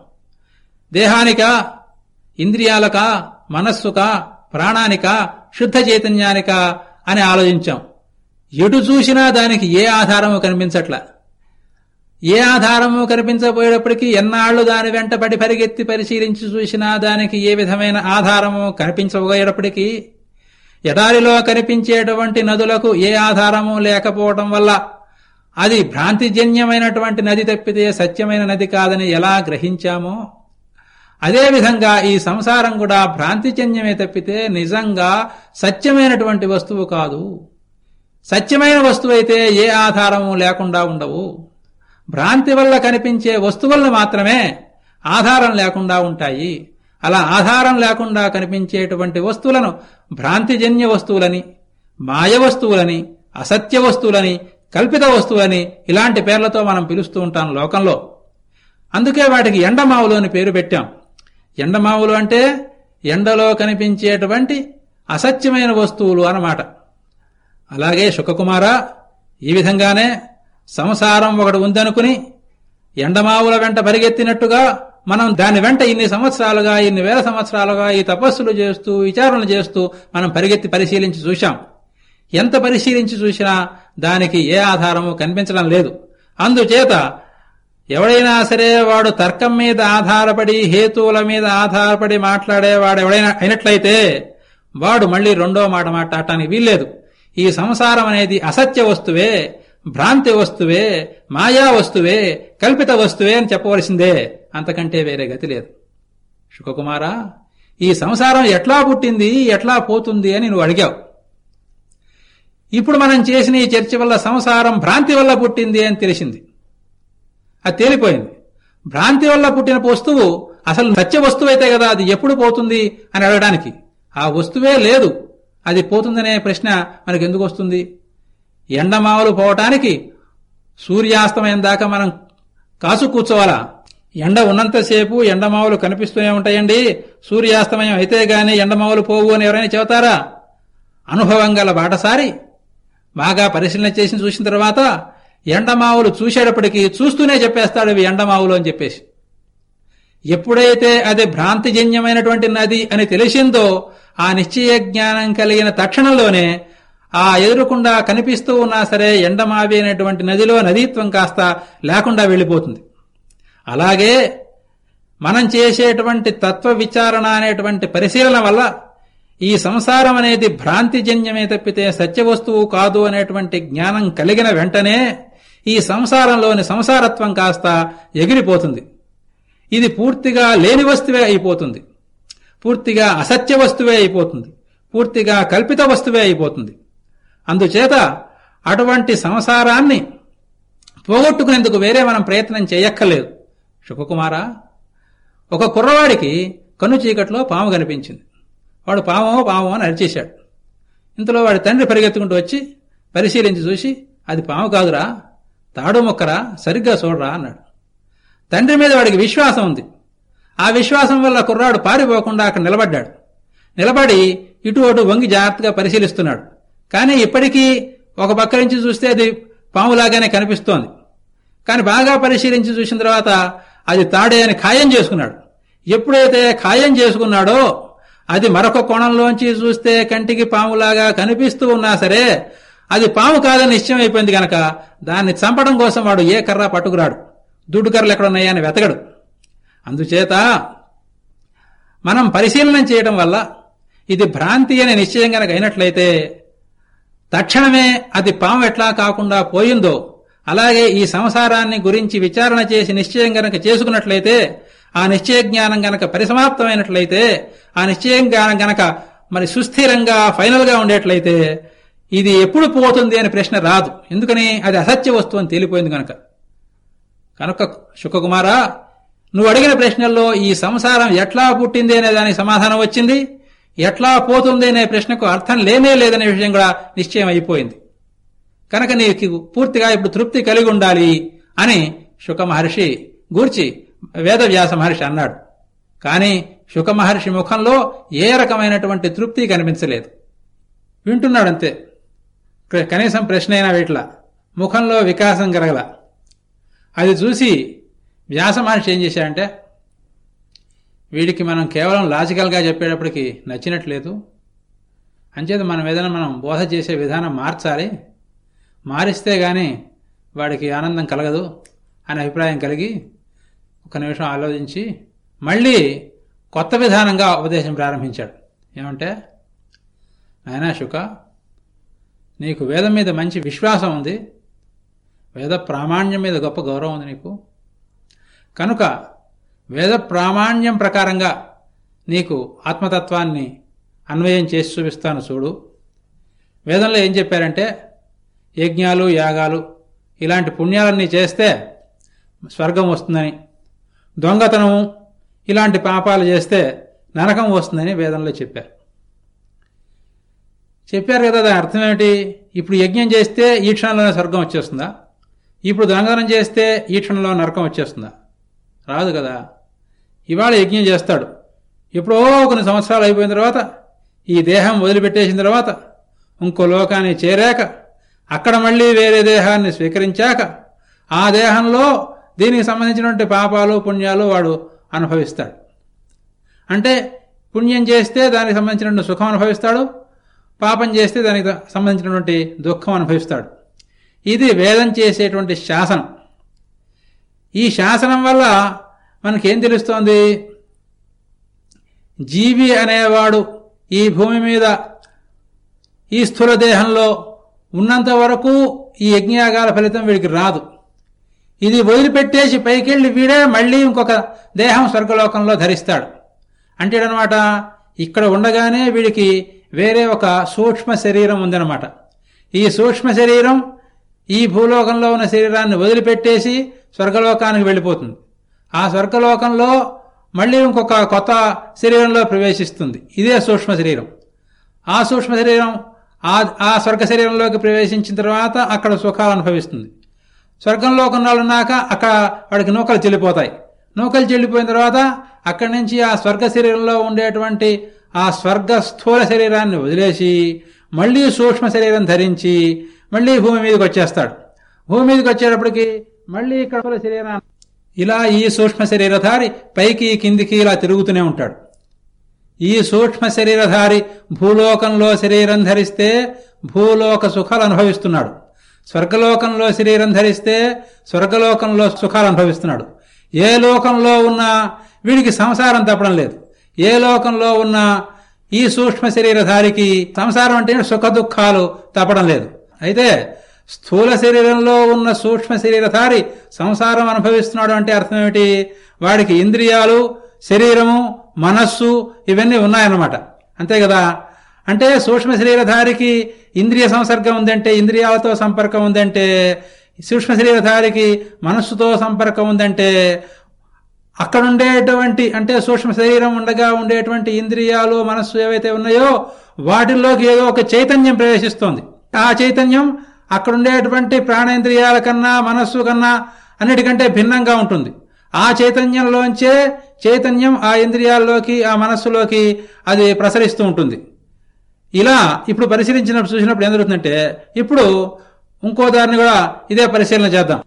Speaker 2: దేహానిక ఇంద్రియాలక మనస్సుక ప్రాణానిక శుద్ధ చైతన్యానిక అని ఆలోచించాం. ఎటు చూసినా దానికి ఏ ఆధారము కనిపించట్లా. ఏ ఆధారము కనిపించబోయేటప్పటికీ ఎన్నాళ్ళు దాని వెంట పడి పరిగెత్తి పరిశీలించి చూసినా దానికి ఏ విధమైన ఆధారము కనిపించబోయేటప్పటికీ ఎడారిలో కనిపించేటువంటి నదులకు ఏ ఆధారము లేకపోవటం వల్ల అది భ్రాంతిజన్యమైనటువంటి నది తప్పితే సత్యమైన నది కాదని ఎలా గ్రహించామో అదేవిధంగా ఈ సంసారం కూడా భ్రాంతిజన్యమే తప్పితే నిజంగా సత్యమైనటువంటి వస్తువు కాదు. సత్యమైన వస్తువు అయితే ఏ ఆధారము లేకుండా ఉండవు. భ్రాంతి వల్ల కనిపించే వస్తువులను మాత్రమే ఆధారం లేకుండా ఉంటాయి. అలా ఆధారం లేకుండా కనిపించేటువంటి వస్తువులను భ్రాంతిజన్య వస్తువులని మాయ వస్తువులని అసత్య వస్తువులని కల్పిత వస్తువులని ఇలాంటి పేర్లతో మనం పిలుస్తూ ఉంటాం లోకంలో. అందుకే వాటికి ఎండమావులు అని పేరు పెట్టాం. ఎండమావులు అంటే ఎండలో కనిపించేటువంటి అసత్యమైన వస్తువులు అన్నమాట. అలాగే శుకకుమార ఈ విధంగానే సంసారం ఒకటి ఉందనుకుని ఎండమావుల వెంట పరిగెత్తినట్టుగా మనం దాని వెంట ఇన్ని సంవత్సరాలుగా ఇన్ని వేల సంవత్సరాలుగా ఈ తపస్సులు చేస్తూ విచారణలు చేస్తూ మనం పరిగెత్తి పరిశీలించి చూశాం. ఎంత పరిశీలించి చూసినా దానికి ఏ ఆధారము కనిపించడం లేదు. అందుచేత ఎవడైనా సరే వాడు తర్కం మీద ఆధారపడి హేతువుల మీద ఆధారపడి మాట్లాడేవాడు ఎవడైనా అయినట్లయితే వాడు మళ్ళీ రెండో మాట మాట్లాడటానికి వీల్లేదు. ఈ సంసారం అనేది అసత్య వస్తువే. భ్రాంతి వస్తువే మాయా వస్తువే కల్పిత వస్తువే అని చెప్పవలసిందే. అంతకంటే వేరే గతి లేదు. శుకకుమారా ఈ సంసారం ఎట్లా పుట్టింది ఎట్లా పోతుంది అని నువ్వు అడిగావు. ఇప్పుడు మనం చేసిన ఈ చర్చ వల్ల సంసారం భ్రాంతి వల్ల పుట్టింది అని తెలిసింది. అది తేలిపోయింది. భ్రాంతి వల్ల పుట్టిన వస్తువు అసలు సత్య వస్తువు అయితే కదా అది ఎప్పుడు పోతుంది అని అడగడానికి. ఆ వస్తువే లేదు. అది పోతుందనే ప్రశ్న మనకు ఎందుకు వస్తుంది? ఎండమావులు పోవటానికి సూర్యాస్తమయం దాకా మనం కాసు కూర్చోవాలా? ఎండ ఉన్నంతసేపు ఎండమావులు కనిపిస్తూనే ఉంటాయండి. సూర్యాస్తమయం అయితే గాని ఎండమావులు పోవు అని ఎవరైనా చెబుతారా? అనుభవం గల బాటసారి బాగా పరిశీలన చేసి చూసిన తర్వాత ఎండమావులు చూసేటప్పటికీ చూస్తూనే చెప్పేస్తాడు ఇవి ఎండమావులు అని చెప్పేసి. ఎప్పుడైతే అది భ్రాంతిజన్యమైనటువంటి నది అని తెలిసిందో ఆ నిశ్చయ జ్ఞానం కలిగిన తక్షణంలోనే ఆ ఎదురుకుండా కనిపిస్తూ ఉన్నా సరే ఎండమావి అనేటువంటి నదిలో నదీత్వం కాస్త లేకుండా వెళ్ళిపోతుంది. అలాగే మనం చేసేటువంటి తత్వ విచారణ అనేటువంటి పరిశీలన వల్ల ఈ సంసారం అనేది భ్రాంతిజన్యమే తప్పితే సత్యవస్తువు కాదు అనేటువంటి జ్ఞానం కలిగిన వెంటనే ఈ సంసారంలోని సంసారత్వం కాస్త ఎగిరిపోతుంది. ఇది పూర్తిగా లేని వస్తువే అయిపోతుంది. పూర్తిగా అసత్య వస్తువే అయిపోతుంది. పూర్తిగా కల్పిత వస్తువే అయిపోతుంది. అందుచేత అటువంటి సంసారాన్ని పోగొట్టుకునేందుకు వేరే మనం ప్రయత్నం చేయక్కర్లేదు. శుభకుమారా ఒక కుర్రవాడికి కన్ను చీకట్లో పాము కనిపించింది. వాడు పామో పామో అని అరిచేశాడు. ఇంతలో వాడి తండ్రి పరిగెత్తుకుంటూ వచ్చి పరిశీలించి చూసి అది పాము కాదురా తాడు మొక్కరా సరిగ్గా చూడరా అన్నాడు. తండ్రి మీద వాడికి విశ్వాసం ఉంది. ఆ విశ్వాసం వల్ల కుర్రాడు పారిపోకుండా అక్కడ నిలబడ్డాడు. నిలబడి ఇటు అటు వంగి జాగ్రత్తగా పరిశీలిస్తున్నాడు. కానీ ఇప్పటికీ ఒక పక్క నుంచి చూస్తే అది పాములాగానే కనిపిస్తోంది. కానీ బాగా పరిశీలించి చూసిన తర్వాత అది తాడే అని ఖాయం చేసుకున్నాడు. ఎప్పుడైతే ఖాయం చేసుకున్నాడో అది మరొక కోణంలోంచి చూస్తే కంటికి పాములాగా కనిపిస్తూ ఉన్నా సరే అది పాము కాదని నిశ్చయం అయిపోయింది గనక దాన్ని చంపడం కోసం వాడు ఏ కర్ర పట్టుకురాడు? దుడ్డు కర్రలు ఎక్కడున్నాయని వెతకడు. అందుచేత మనం పరిశీలన చేయడం వల్ల ఇది భ్రాంతి అని నిశ్చయం గనక అయినట్లయితే తక్షణమే అది పాము ఎట్లా కాకుండా పోయిందో అలాగే ఈ సంసారాన్ని గురించి విచారణ చేసి నిశ్చయం గనక చేసుకున్నట్లయితే ఆ నిశ్చయ జ్ఞానం గనక పరిసమాప్తమైనట్లయితే ఆ నిశ్చయ జ్ఞానం గనక మరి సుస్థిరంగా ఫైనల్గా ఉండేట్లయితే ఇది ఎప్పుడు పోతుంది అనే ప్రశ్న రాదు. ఎందుకని? అది అసత్య వస్తువు అని తేలిపోయింది గనక. కనుక శుకకుమారా నువ్వు అడిగిన ప్రశ్నల్లో ఈ సంసారం ఎట్లా పుట్టింది అనే దానికి సమాధానం వచ్చింది? ఎట్లా పోతుంది అనే ప్రశ్నకు అర్థం లేనే లేదనే విషయం కూడా నిశ్చయం అయిపోయింది. కనుక నీకు పూర్తిగా ఇప్పుడు తృప్తి కలిగి ఉండాలి అని శుక మహర్షి గూర్చి వేదవ్యాస మహర్షి అన్నాడు. కాని శుక మహర్షి ముఖంలో ఏ రకమైనటువంటి తృప్తి కనిపించలేదు. వింటున్నాడంతే. కనీసం ప్రశ్న అయినా వీట్ల. ముఖంలో వికాసం కలగల. అది చూసి వ్యాస మహర్షి ఏం చేశాడంటే వీడికి మనం కేవలం లాజికల్గా చెప్పేటప్పటికి నచ్చినట్లేదు. అంచేత మనం ఏదైనా మనం బోధ చేసే విధానం మార్చాలి. మారిస్తే గాని వాడికి ఆనందం కలగదు అనే అభిప్రాయం కలిగి ఒక నిమిషం ఆలోచించి మళ్ళీ కొత్త విధానంగా ఉపదేశం ప్రారంభించాడు. ఏమంటే నాయనా శుక నీకు వేదం మీద మంచి విశ్వాసం ఉంది. వేద ప్రామాణ్యం మీద గొప్ప గౌరవం ఉంది నీకు. కనుక వేద ప్రామాణ్యం ప్రకారంగా నీకు ఆత్మతత్వాన్ని అన్వయం చేసి చూపిస్తాను చూడు. వేదంలో ఏం చెప్పారంటే యజ్ఞాలు యాగాలు ఇలాంటి పుణ్యాలన్నీ చేస్తే స్వర్గం వస్తుందని దొంగతనము ఇలాంటి పాపాలు చేస్తే నరకం వస్తుందని వేదంలో చెప్పారు. చెప్పారు కదా దాని అర్థం ఏమిటి? ఇప్పుడు యజ్ఞం చేస్తే ఈ క్షణంలోనే స్వర్గం వచ్చేస్తుందా? ఇప్పుడు దొంగతనం చేస్తే ఈ క్షణంలో నరకం వచ్చేస్తుందా? రాదు కదా. ఇవాళ యజ్ఞం చేస్తాడు. ఎప్పుడో కొన్ని సంవత్సరాలు అయిపోయిన తర్వాత ఈ దేహం వదిలిపెట్టేసిన తర్వాత ఇంకో లోకాన్ని చేరాక అక్కడ మళ్ళీ వేరే దేహాన్ని స్వీకరించాక ఆ దేహంలో దీనికి సంబంధించినటువంటి పాపాలు పుణ్యాలు వాడు అనుభవిస్తాడు. అంటే పుణ్యం చేస్తే దానికి సంబంధించినటువంటి సుఖం అనుభవిస్తాడు పాపం చేస్తే దానికి సంబంధించినటువంటి దుఃఖం అనుభవిస్తాడు. ఇది వేదం చేసేటువంటి శాసనం. ఈ శాసనం వల్ల మనకేం తెలుస్తోంది? జీవి అనేవాడు ఈ భూమి మీద ఈ స్థూల దేహంలో ఉన్నంత వరకు ఈ యజ్ఞయాగాల ఫలితం వీడికి రాదు. ఇది వదిలిపెట్టేసి పైకెళ్ళి వీడే మళ్ళీ ఇంకొక దేహం స్వర్గలోకంలో ధరిస్తాడు. అంటేడనమాట ఇక్కడ ఉండగానే వీడికి వేరే ఒక సూక్ష్మ శరీరం ఉందన్నమాట. ఈ సూక్ష్మ శరీరం ఈ భూలోకంలో ఉన్న శరీరాన్ని వదిలిపెట్టేసి స్వర్గలోకానికి వెళ్ళిపోతుంది. ఆ స్వర్గలోకంలో మళ్ళీ ఇంకొక కొత్త శరీరంలో ప్రవేశిస్తుంది. ఇదే సూక్ష్మ శరీరం. ఆ సూక్ష్మ శరీరం ఆ ఆ స్వర్గ శరీరంలోకి ప్రవేశించిన తర్వాత అక్కడ సుఖాలు అనుభవిస్తుంది. స్వర్గంలో కొన్నాళ్ళున్నాక అక్కడ వాడికి నూకలు చెల్లిపోతాయి. నూకలు చెల్లిపోయిన తర్వాత అక్కడి నుంచి ఆ స్వర్గ శరీరంలో ఉండేటువంటి ఆ స్వర్గ స్థూల శరీరాన్ని వదిలేసి మళ్ళీ సూక్ష్మ శరీరం ధరించి మళ్ళీ భూమి మీదకి వచ్చేస్తాడు. భూమి మీదకి వచ్చేటప్పటికి మళ్ళీ ఇక్కడ శరీరాన్ని ఇలా ఈ సూక్ష్మ శరీరధారి పైకి కిందికి ఇలా తిరుగుతూనే ఉంటాడు. ఈ సూక్ష్మ శరీరధారి భూలోకంలో శరీరం ధరిస్తే భూలోక సుఖాలు అనుభవిస్తున్నాడు. స్వర్గలోకంలో శరీరం ధరిస్తే స్వర్గలోకంలో సుఖాలు అనుభవిస్తున్నాడు. ఏ లోకంలో ఉన్నా వీడికి సంసారం తప్పడం లేదు. ఏ లోకంలో ఉన్న ఈ సూక్ష్మ శరీరధారికి సంసారం అంటే సుఖ దుఃఖాలు తప్పడం లేదు. అయితే స్థూల శరీరంలో ఉన్న సూక్ష్మ శరీరధారి సంసారం అనుభవిస్తున్నాడు అంటే అర్థం ఏమిటి? వాడికి ఇంద్రియాలు శరీరము మనస్సు ఇవన్నీ ఉన్నాయన్నమాట. అంతే కదా? అంటే సూక్ష్మ శరీరధారికి ఇంద్రియ సంసర్గం ఉందంటే ఇంద్రియాలతో సంపర్కం ఉందంటే సూక్ష్మ శరీరధారికి మనస్సుతో సంపర్కం ఉందంటే అక్కడ ఉండేటువంటి అంటే సూక్ష్మ శరీరం ఉండగా ఉండేటువంటి ఇంద్రియాలు మనస్సు ఏవైతే ఉన్నాయో వాటిల్లోకి ఏదో ఒక చైతన్యం ప్రవేశిస్తోంది. ఆ చైతన్యం అక్కడుండేటువంటి ప్రాణేంద్రియాల కన్నా మనస్సు కన్నా అన్నిటికంటే భిన్నంగా ఉంటుంది. ఆ చైతన్యంలోంచే చైతన్యం ఆ ఇంద్రియాల్లోకి ఆ మనస్సులోకి అది ప్రసరిస్తూ ఉంటుంది. ఇలా ఇప్పుడు పరిశీలించినప్పుడు చూసినప్పుడు ఏం జరుగుతుందంటే ఇప్పుడు ఇంకో దారిని కూడా ఇదే పరిశీలన చేద్దాం.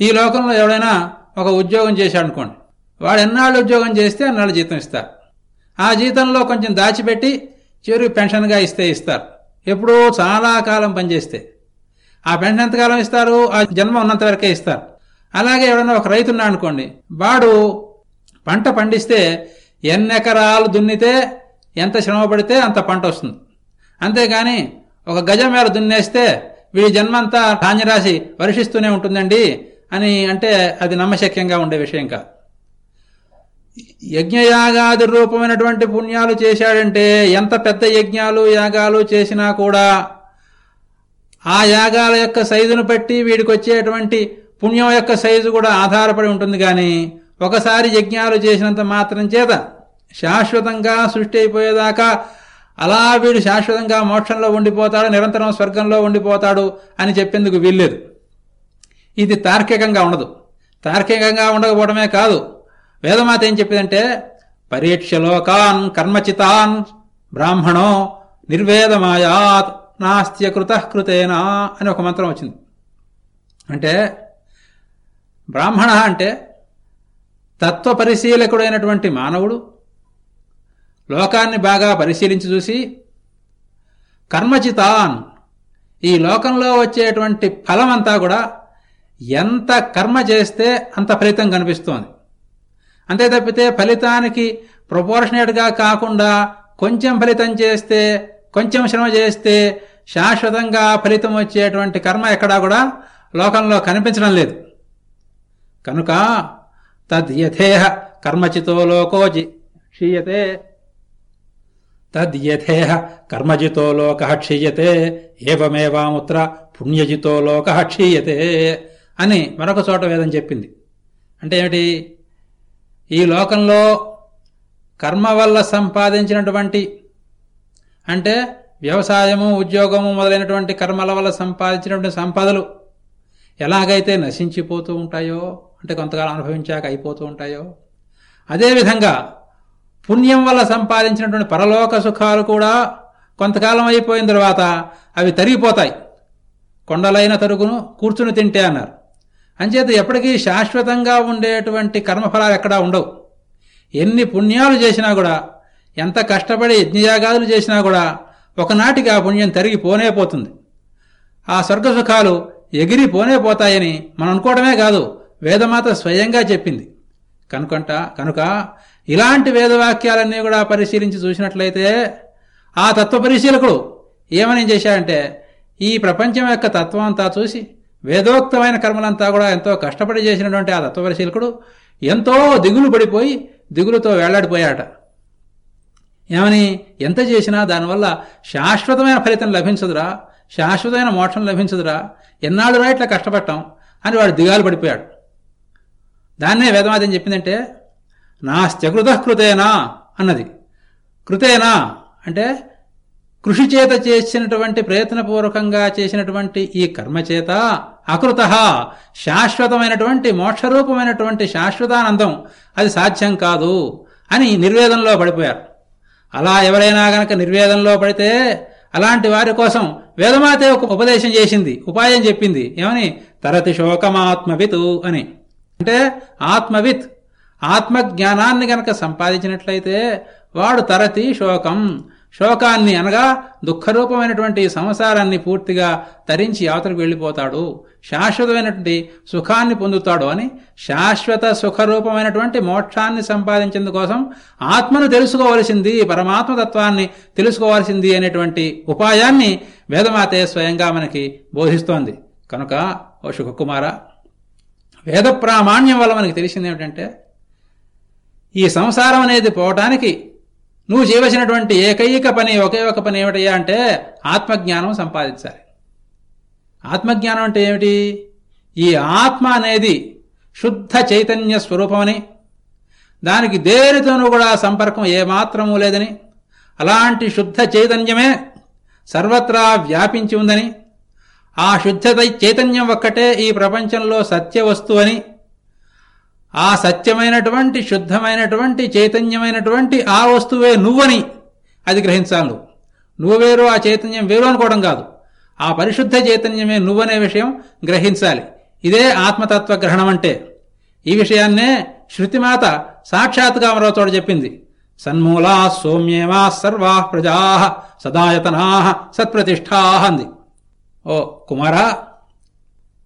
Speaker 2: ఈ లోకంలో ఎవడైనా ఒక ఉద్యోగం చేశాడు అనుకోండి వాడు ఎన్నాళ్ళు ఉద్యోగం చేస్తే అన్నాళ్ళు జీతం ఇస్తారు. ఆ జీతంలో కొంచెం దాచిపెట్టి చివరికి పెన్షన్గా ఇస్తే ఇస్తారు. ఎప్పుడో చాలా కాలం పనిచేస్తే. ఆ పెన్షన్ ఎంతకాలం ఇస్తారు? ఆ జన్మ ఉన్నంత వరకే ఇస్తారు. అలాగే ఎవడన్నా ఒక రైతు ఉన్నాడు అనుకోండి వాడు పంట పండిస్తే ఎన్ని ఎకరాలు దున్నితే ఎంత శ్రమ పడితే అంత పంట వస్తుంది. అంతేగాని ఒక గజం మేర దున్నేస్తే వీడి జన్మంతా ధాన్యరాశి వర్షిస్తూనే ఉంటుందండి అని అంటే అది నమ్మశక్యంగా ఉండే విషయం కాదు. యజ్ఞయాగాది రూపమైనటువంటి పుణ్యాలు చేశాడంటే ఎంత పెద్ద యజ్ఞాలు యాగాలు చేసినా కూడా ఆ యాగాల యొక్క సైజును బట్టి వీడికి వచ్చేటువంటి పుణ్యం యొక్క సైజు కూడా ఆధారపడి ఉంటుంది కానీ ఒకసారి యజ్ఞాలు చేసినంత మాత్రం చేత శాశ్వతంగా సృష్టి అయిపోయేదాకా అలా వీడు శాశ్వతంగా మోక్షంలో ఉండిపోతాడు నిరంతరం స్వర్గంలో ఉండిపోతాడు అని చెప్పేందుకు వీల్లేదు. ఇది తార్కికంగా ఉండదు. తార్కికంగా ఉండకపోవడమే కాదు. వేదమాత ఏం చెప్పిందంటే పరీక్షలోకాన్ కర్మచితాన్ బ్రాహ్మణో నిర్వేదమాయాత్. నాస్త్యకృత కృతేనా అని ఒక మంత్రం వచ్చింది. అంటే బ్రాహ్మణ అంటే తత్వ పరిశీలకుడైనటువంటి మానవుడు లోకాన్ని బాగా పరిశీలించి చూసి కర్మచితాన్ ఈ లోకంలో వచ్చేటువంటి ఫలమంతా కూడా ఎంత కర్మ చేస్తే అంత ఫలితం కనిపిస్తోంది. అంతే తప్పితే ఫలితానికి ప్రపోర్షనేట్గా కాకుండా కొంచెం ఫలితం చేస్తే కొంచెం శ్రమ చేస్తే శాశ్వతంగా ఫలితం వచ్చేటువంటి కర్మ ఎక్కడా కూడా లోకంలో కనిపించడం లేదు. కనుక తద్యథేహ కర్మచితో లోకోజి క్షీయతే. తద్యథేహ కర్మజితో లోక క్షీయతే ఏవమేవాముత్ర పుణ్యజితో లోక క్షీయతే అని మరొక చోట వేదం చెప్పింది. అంటే ఏమిటి? ఈ లోకంలో కర్మ వల్ల సంపాదించినటువంటి అంటే వ్యవసాయము ఉద్యోగము మొదలైనటువంటి కర్మల వల్ల సంపాదించినటువంటి సంపదలు ఎలాగైతే నశించిపోతూ ఉంటాయో అంటే కొంతకాలం అనుభవించాక అయిపోతూ ఉంటాయో అదేవిధంగా పుణ్యం వల్ల సంపాదించినటువంటి పరలోక సుఖాలు కూడా కొంతకాలం అయిపోయిన తర్వాత అవి తరిగిపోతాయి. కొండలైన తరుగును కూర్చుని తింటే అన్నారు. అంచేత ఎప్పటికీ శాశ్వతంగా ఉండేటువంటి కర్మఫలాలు ఎక్కడా ఉండవు. ఎన్ని పుణ్యాలు చేసినా కూడా ఎంత కష్టపడి యజ్ఞయాగాదులు చేసినా కూడా ఒకనాటికి ఆ పుణ్యం తరిగిపోనే పోతుంది. ఆ స్వర్గసుఖాలు ఎగిరిపోనే పోతాయని మనం అనుకోవడమే కాదు వేదమాత స్వయంగా చెప్పింది. కనుకంట కనుక ఇలాంటి వేదవాక్యాలన్నీ కూడా పరిశీలించి చూసినట్లయితే ఆ తత్వ పరిశీలకుడు ఏమని చేశాడంటే ఈ ప్రపంచం యొక్క తత్వం అంతా చూసి వేదోక్తమైన కర్మలంతా కూడా ఎంతో కష్టపడి చేసినటువంటి ఆ తత్వ పరిశీలకుడు ఎంతో దిగులు పడిపోయి దిగులుతో వేళ్ళాడిపోయాట ఏమని? ఎంత చేసినా దానివల్ల శాశ్వతమైన ఫలితం లభించదురా. శాశ్వతమైన మోక్షం లభించదురా. ఎన్నాళ్ళు రా ఇట్లా కష్టపడటం అని వాడు దిగాలు పడిపోయాడు. దాన్నే వేదమాతం చెప్పిందంటే నాస్త్యకృత కృతేనా అన్నది. కృతేనా అంటే కృషి చేత చేసినటువంటి ప్రయత్నపూర్వకంగా చేసినటువంటి ఈ కర్మచేత అకృత శాశ్వతమైనటువంటి మోక్షరూపమైనటువంటి శాశ్వతానందం. అది సాధ్యం కాదు అని నిర్వేదంలో పడిపోయారు. అలా ఎవరైనా గనక నిర్వేదంలో పడితే అలాంటి వారి కోసం వేదమాతే ఒక ఉపదేశం చేసింది ఉపాయం చెప్పింది. ఏమని? తరతి శోకమాత్మవిత్ అని. అంటే ఆత్మవిత్ ఆత్మజ్ఞానాన్ని గనక సంపాదించినట్లయితే వాడు తరతి శోకం. శోకాన్ని అనగా దుఃఖరూపమైనటువంటి సంసారాన్ని పూర్తిగా తరించి అవతలకు వెళ్ళిపోతాడు. శాశ్వతమైనటువంటి సుఖాన్ని పొందుతాడు అని శాశ్వత సుఖరూపమైనటువంటి మోక్షాన్ని సంపాదించేందుకోసం ఆత్మను తెలుసుకోవలసింది పరమాత్మతత్వాన్ని తెలుసుకోవాల్సింది అనేటువంటి ఉపాయాన్ని వేదమాతే స్వయంగా మనకి బోధిస్తోంది. కనుక ఓ శుభకుమార వేద ప్రామాణ్యం వల్ల మనకి తెలిసింది ఏమిటంటే ఈ సంసారం అనేది పోవటానికి నువ్వు చేయవలసినటువంటి ఏకైక పని ఒకే ఒక పని ఏమిటయ్యా అంటే ఆత్మజ్ఞానం సంపాదించాలి. ఆత్మజ్ఞానం అంటే ఏమిటి? ఈ ఆత్మ అనేది శుద్ధ చైతన్య స్వరూపమని దానికి దేనితోనూ కూడా సంపర్కం ఏమాత్రము లేదని అలాంటి శుద్ధ చైతన్యమే సర్వత్రా వ్యాపించి ఉందని ఆ శుద్ధ చైతన్యం ఒక్కటే ఈ ప్రపంచంలో సత్య వస్తువని ఆ సత్యమైనటువంటి శుద్ధమైనటువంటి చైతన్యమైనటువంటి ఆ వస్తువే నువ్వని అది గ్రహించాలి నువ్వు. వేరు ఆ చైతన్యం వేరు అనుకోవడం కాదు. ఆ పరిశుద్ధ చైతన్యమే నువ్వనే విషయం గ్రహించాలి. ఇదే ఆత్మతత్వ గ్రహణం అంటే. ఈ విషయాన్నే శృతిమాత సాక్షాత్గా మరో చోట చెప్పింది. సన్మూలా సౌమ్యేవా సర్వా ప్రజా సదాయతనా సత్ప్రతిష్టా అంది. ఓ కుమారా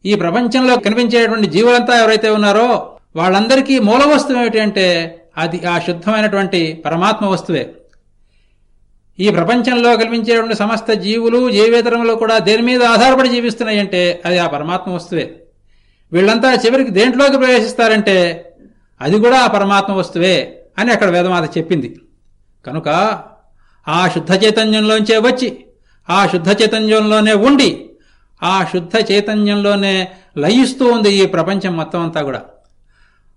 Speaker 2: ఈ ప్రపంచంలో కనిపించేటువంటి జీవులంతా ఎవరైతే ఉన్నారో వాళ్ళందరికీ మూల వస్తువు ఏమిటంటే అది ఆ శుద్ధమైనటువంటి పరమాత్మ వస్తువే. ఈ ప్రపంచంలో కల్పించేటువంటి సమస్త జీవులు జీవేతరములు కూడా దేని మీద ఆధారపడి జీవిస్తున్నాయంటే అది ఆ పరమాత్మ వస్తువే. వీళ్ళంతా చివరికి దేంట్లోకి ప్రవేశిస్తారంటే అది కూడా ఆ పరమాత్మ వస్తువే అని అక్కడ వేదమాత చెప్పింది. కనుక ఆ శుద్ధ చైతన్యంలోంచే వచ్చి ఆ శుద్ధ చైతన్యంలోనే ఉండి ఆ శుద్ధ చైతన్యంలోనే లయిస్తూ ఉంది ఈ ప్రపంచం మొత్తం అంతా కూడా.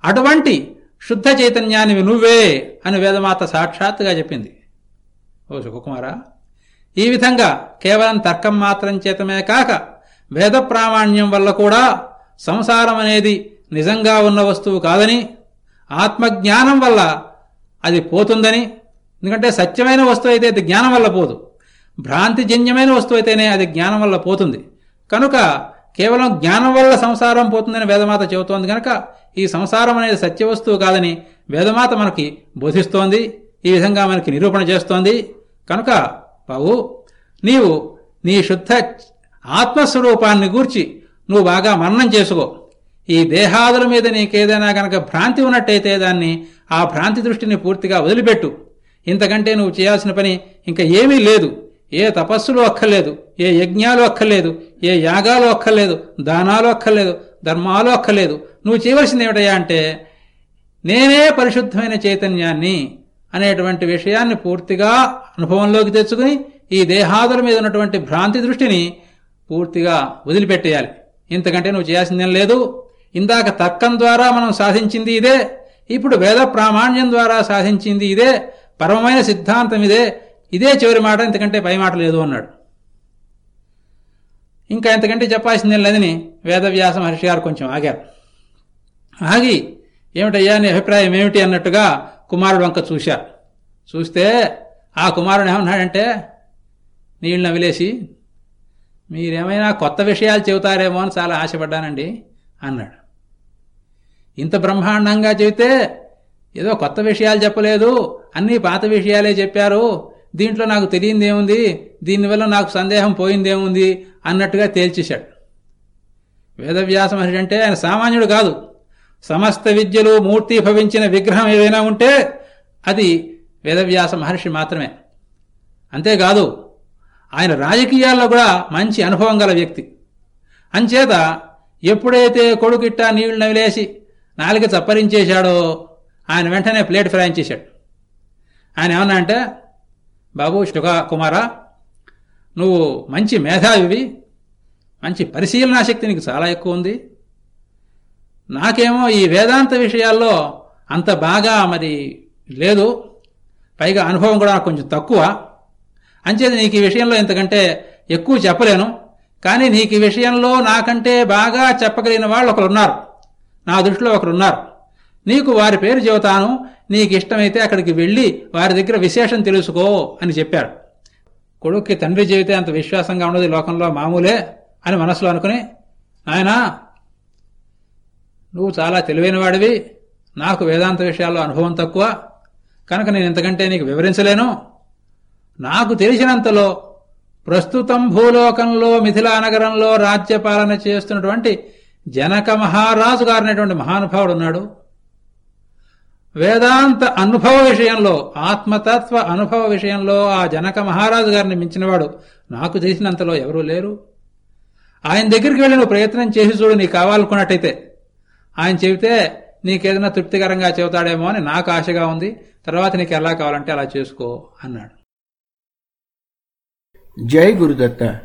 Speaker 2: అటువంటి శుద్ధ చైతన్యానివి నువ్వే అని వేదమాత సాక్షాత్తుగా చెప్పింది. ఓ సుఖకుమారా ఈ విధంగా కేవలం తర్కం మాత్రం చేతమే కాక వేద ప్రామాణ్యం వల్ల కూడా సంసారం అనేది నిజంగా ఉన్న వస్తువు కాదని ఆత్మజ్ఞానం వల్ల అది పోతుందని ఎందుకంటే సత్యమైన వస్తువు అయితే అది జ్ఞానం వల్ల పోదు. భ్రాంతిజన్యమైన వస్తువు అయితేనే అది జ్ఞానం వల్ల పోతుంది. కనుక కేవలం జ్ఞానం వల్ల సంసారం పోతుందని వేదమాత చెబుతోంది కనుక ఈ సంసారం అనేది సత్య వస్తువు కాదని వేదమాత మనకి బోధిస్తోంది ఈ విధంగా మనకి నిరూపణ చేస్తోంది. కనుక బావు నీవు నీ శుద్ధ ఆత్మస్వరూపాన్ని గూర్చి నువ్వు బాగా మరణం చేసుకో. ఈ దేహాదుల మీద నీకేదైనా గనక భ్రాంతి ఉన్నట్టయితే దాన్ని ఆ భ్రాంతి దృష్టిని పూర్తిగా వదిలిపెట్టు. ఇంతకంటే నువ్వు చేయాల్సిన పని ఇంకా ఏమీ లేదు. ఏ తపస్సులు అక్కర్లేదు ఏ యజ్ఞాలు అక్కర్లేదు ఏ యాగాలు అక్కర్లేదు దానాలు అక్కర్లేదు ధర్మాలు అక్కర్లేదు. నువ్వు చేయవలసింది ఏమిటయ్యా అంటే నేనే పరిశుద్ధమైన చైతన్యాన్ని అనేటువంటి విషయాన్ని పూర్తిగా అనుభవంలోకి తెచ్చుకుని ఈ దేహాదుల మీద ఉన్నటువంటి భ్రాంతి దృష్టిని పూర్తిగా వదిలిపెట్టేయాలి. ఇంతకంటే నువ్వు చేయాల్సిందేం లేదు. ఇందాక తర్కం ద్వారా మనం సాధించింది ఇదే. ఇప్పుడు వేద ప్రామాణ్యం ద్వారా సాధించింది ఇదే. పరమమైన సిద్ధాంతం ఇదే. ఇదే చివరి మాట ఇంతకంటే పై మాట లేదు అన్నాడు. ఇంకా ఇంతకంటే చెప్పాల్సిందే లేదని వేదవ్యాస మహర్షి గారు కొంచెం ఆగారు. ఆగి ఏమిటయ్యా నీ అభిప్రాయం ఏమిటి? అన్నట్టుగా కుమారుడు వంక చూశారు. చూస్తే ఆ కుమారుడు ఏమన్నాడంటే నీళ్ళు నవిలేసి మీరేమైనా కొత్త విషయాలు చెబుతారేమో అని చాలా ఆశపడ్డానండి అన్నాడు. ఇంత బ్రహ్మాండంగా చెబితే ఏదో కొత్త విషయాలు చెప్పలేదు అన్నీ పాత విషయాలే చెప్పారు దీంట్లో నాకు తెలియందేముంది దీనివల్ల నాకు సందేహం పోయిందేముంది అన్నట్టుగా తేల్చేశాడు. వేదవ్యాస మహర్షి అంటే ఆయన సామాన్యుడు కాదు. సమస్త విద్యలు మూర్తి భవించిన విగ్రహం ఏదైనా ఉంటే అది వేదవ్యాస మహర్షి మాత్రమే. అంతేకాదు ఆయన రాజకీయాల్లో కూడా మంచి అనుభవం గల వ్యక్తి. అంచేత ఎప్పుడైతే కొడుకిట్టా నీళ్ళు నవిలేసి నాలుక చప్పరించేశాడో ఆయన వెంటనే ప్లేట్ ఫిరాయించేశాడు ఆయన ఏమన్నా అంటే బాబు శుగ కుమారా నువ్వు మంచి మేధావివి మంచి పరిశీలనా శక్తి నీకు చాలా ఎక్కువ ఉంది నాకేమో ఈ వేదాంత విషయాల్లో అంత బాగా మరి లేదు. పైగా అనుభవం కూడా నాకు కొంచెం తక్కువ. అంచేది నీకు ఈ విషయంలో ఇంతకంటే ఎక్కువ చెప్పలేను. కానీ నీకు ఈ విషయంలో నాకంటే బాగా చెప్పగలిగిన వాళ్ళు ఒకరున్నారు. నా దృష్టిలో ఒకరున్నారు. నీకు వారి పేరు చెబుతాను. నీకు ఇష్టమైతే అక్కడికి వెళ్ళి వారి దగ్గర విశేషం తెలుసుకో అని చెప్పాడు. కొడుక్కి తండ్రి చెబితే అంత విశ్వాసంగా ఉండదు ఈ లోకంలో మామూలే అని మనసులో అనుకుని నాయనా నువ్వు చాలా తెలివైన వాడివి నాకు వేదాంత విషయాల్లో అనుభవం తక్కువ కనుక నేను ఇంతకంటే నీకు వివరించలేను. నాకు తెలిసినంతలో ప్రస్తుతం భూలోకంలో మిథిలా నగరంలో రాజ్యపాలన చేస్తున్నటువంటి జనక మహారాజు గారినటువంటి మహానుభావుడు ఉన్నాడు. వేదాంత అనుభవ విషయంలో ఆత్మతత్వ అనుభవ విషయంలో ఆ జనక మహారాజు గారిని మించినవాడు నాకు తెలిసినంతలో ఎవరూ లేరు. ఆయన దగ్గరికి వెళ్ళి నువ్వు ప్రయత్నం చేసి చూడు నీకు కావాలనుకున్నట్టయితే. ఆయన చెబితే నీకేదైనా తృప్తికరంగా చెబుతాడేమో అని నాకు ఆశగా ఉంది. తర్వాత నీకు ఎలా కావాలంటే అలా చేసుకో అన్నాడు.
Speaker 1: జై గురుదత్త.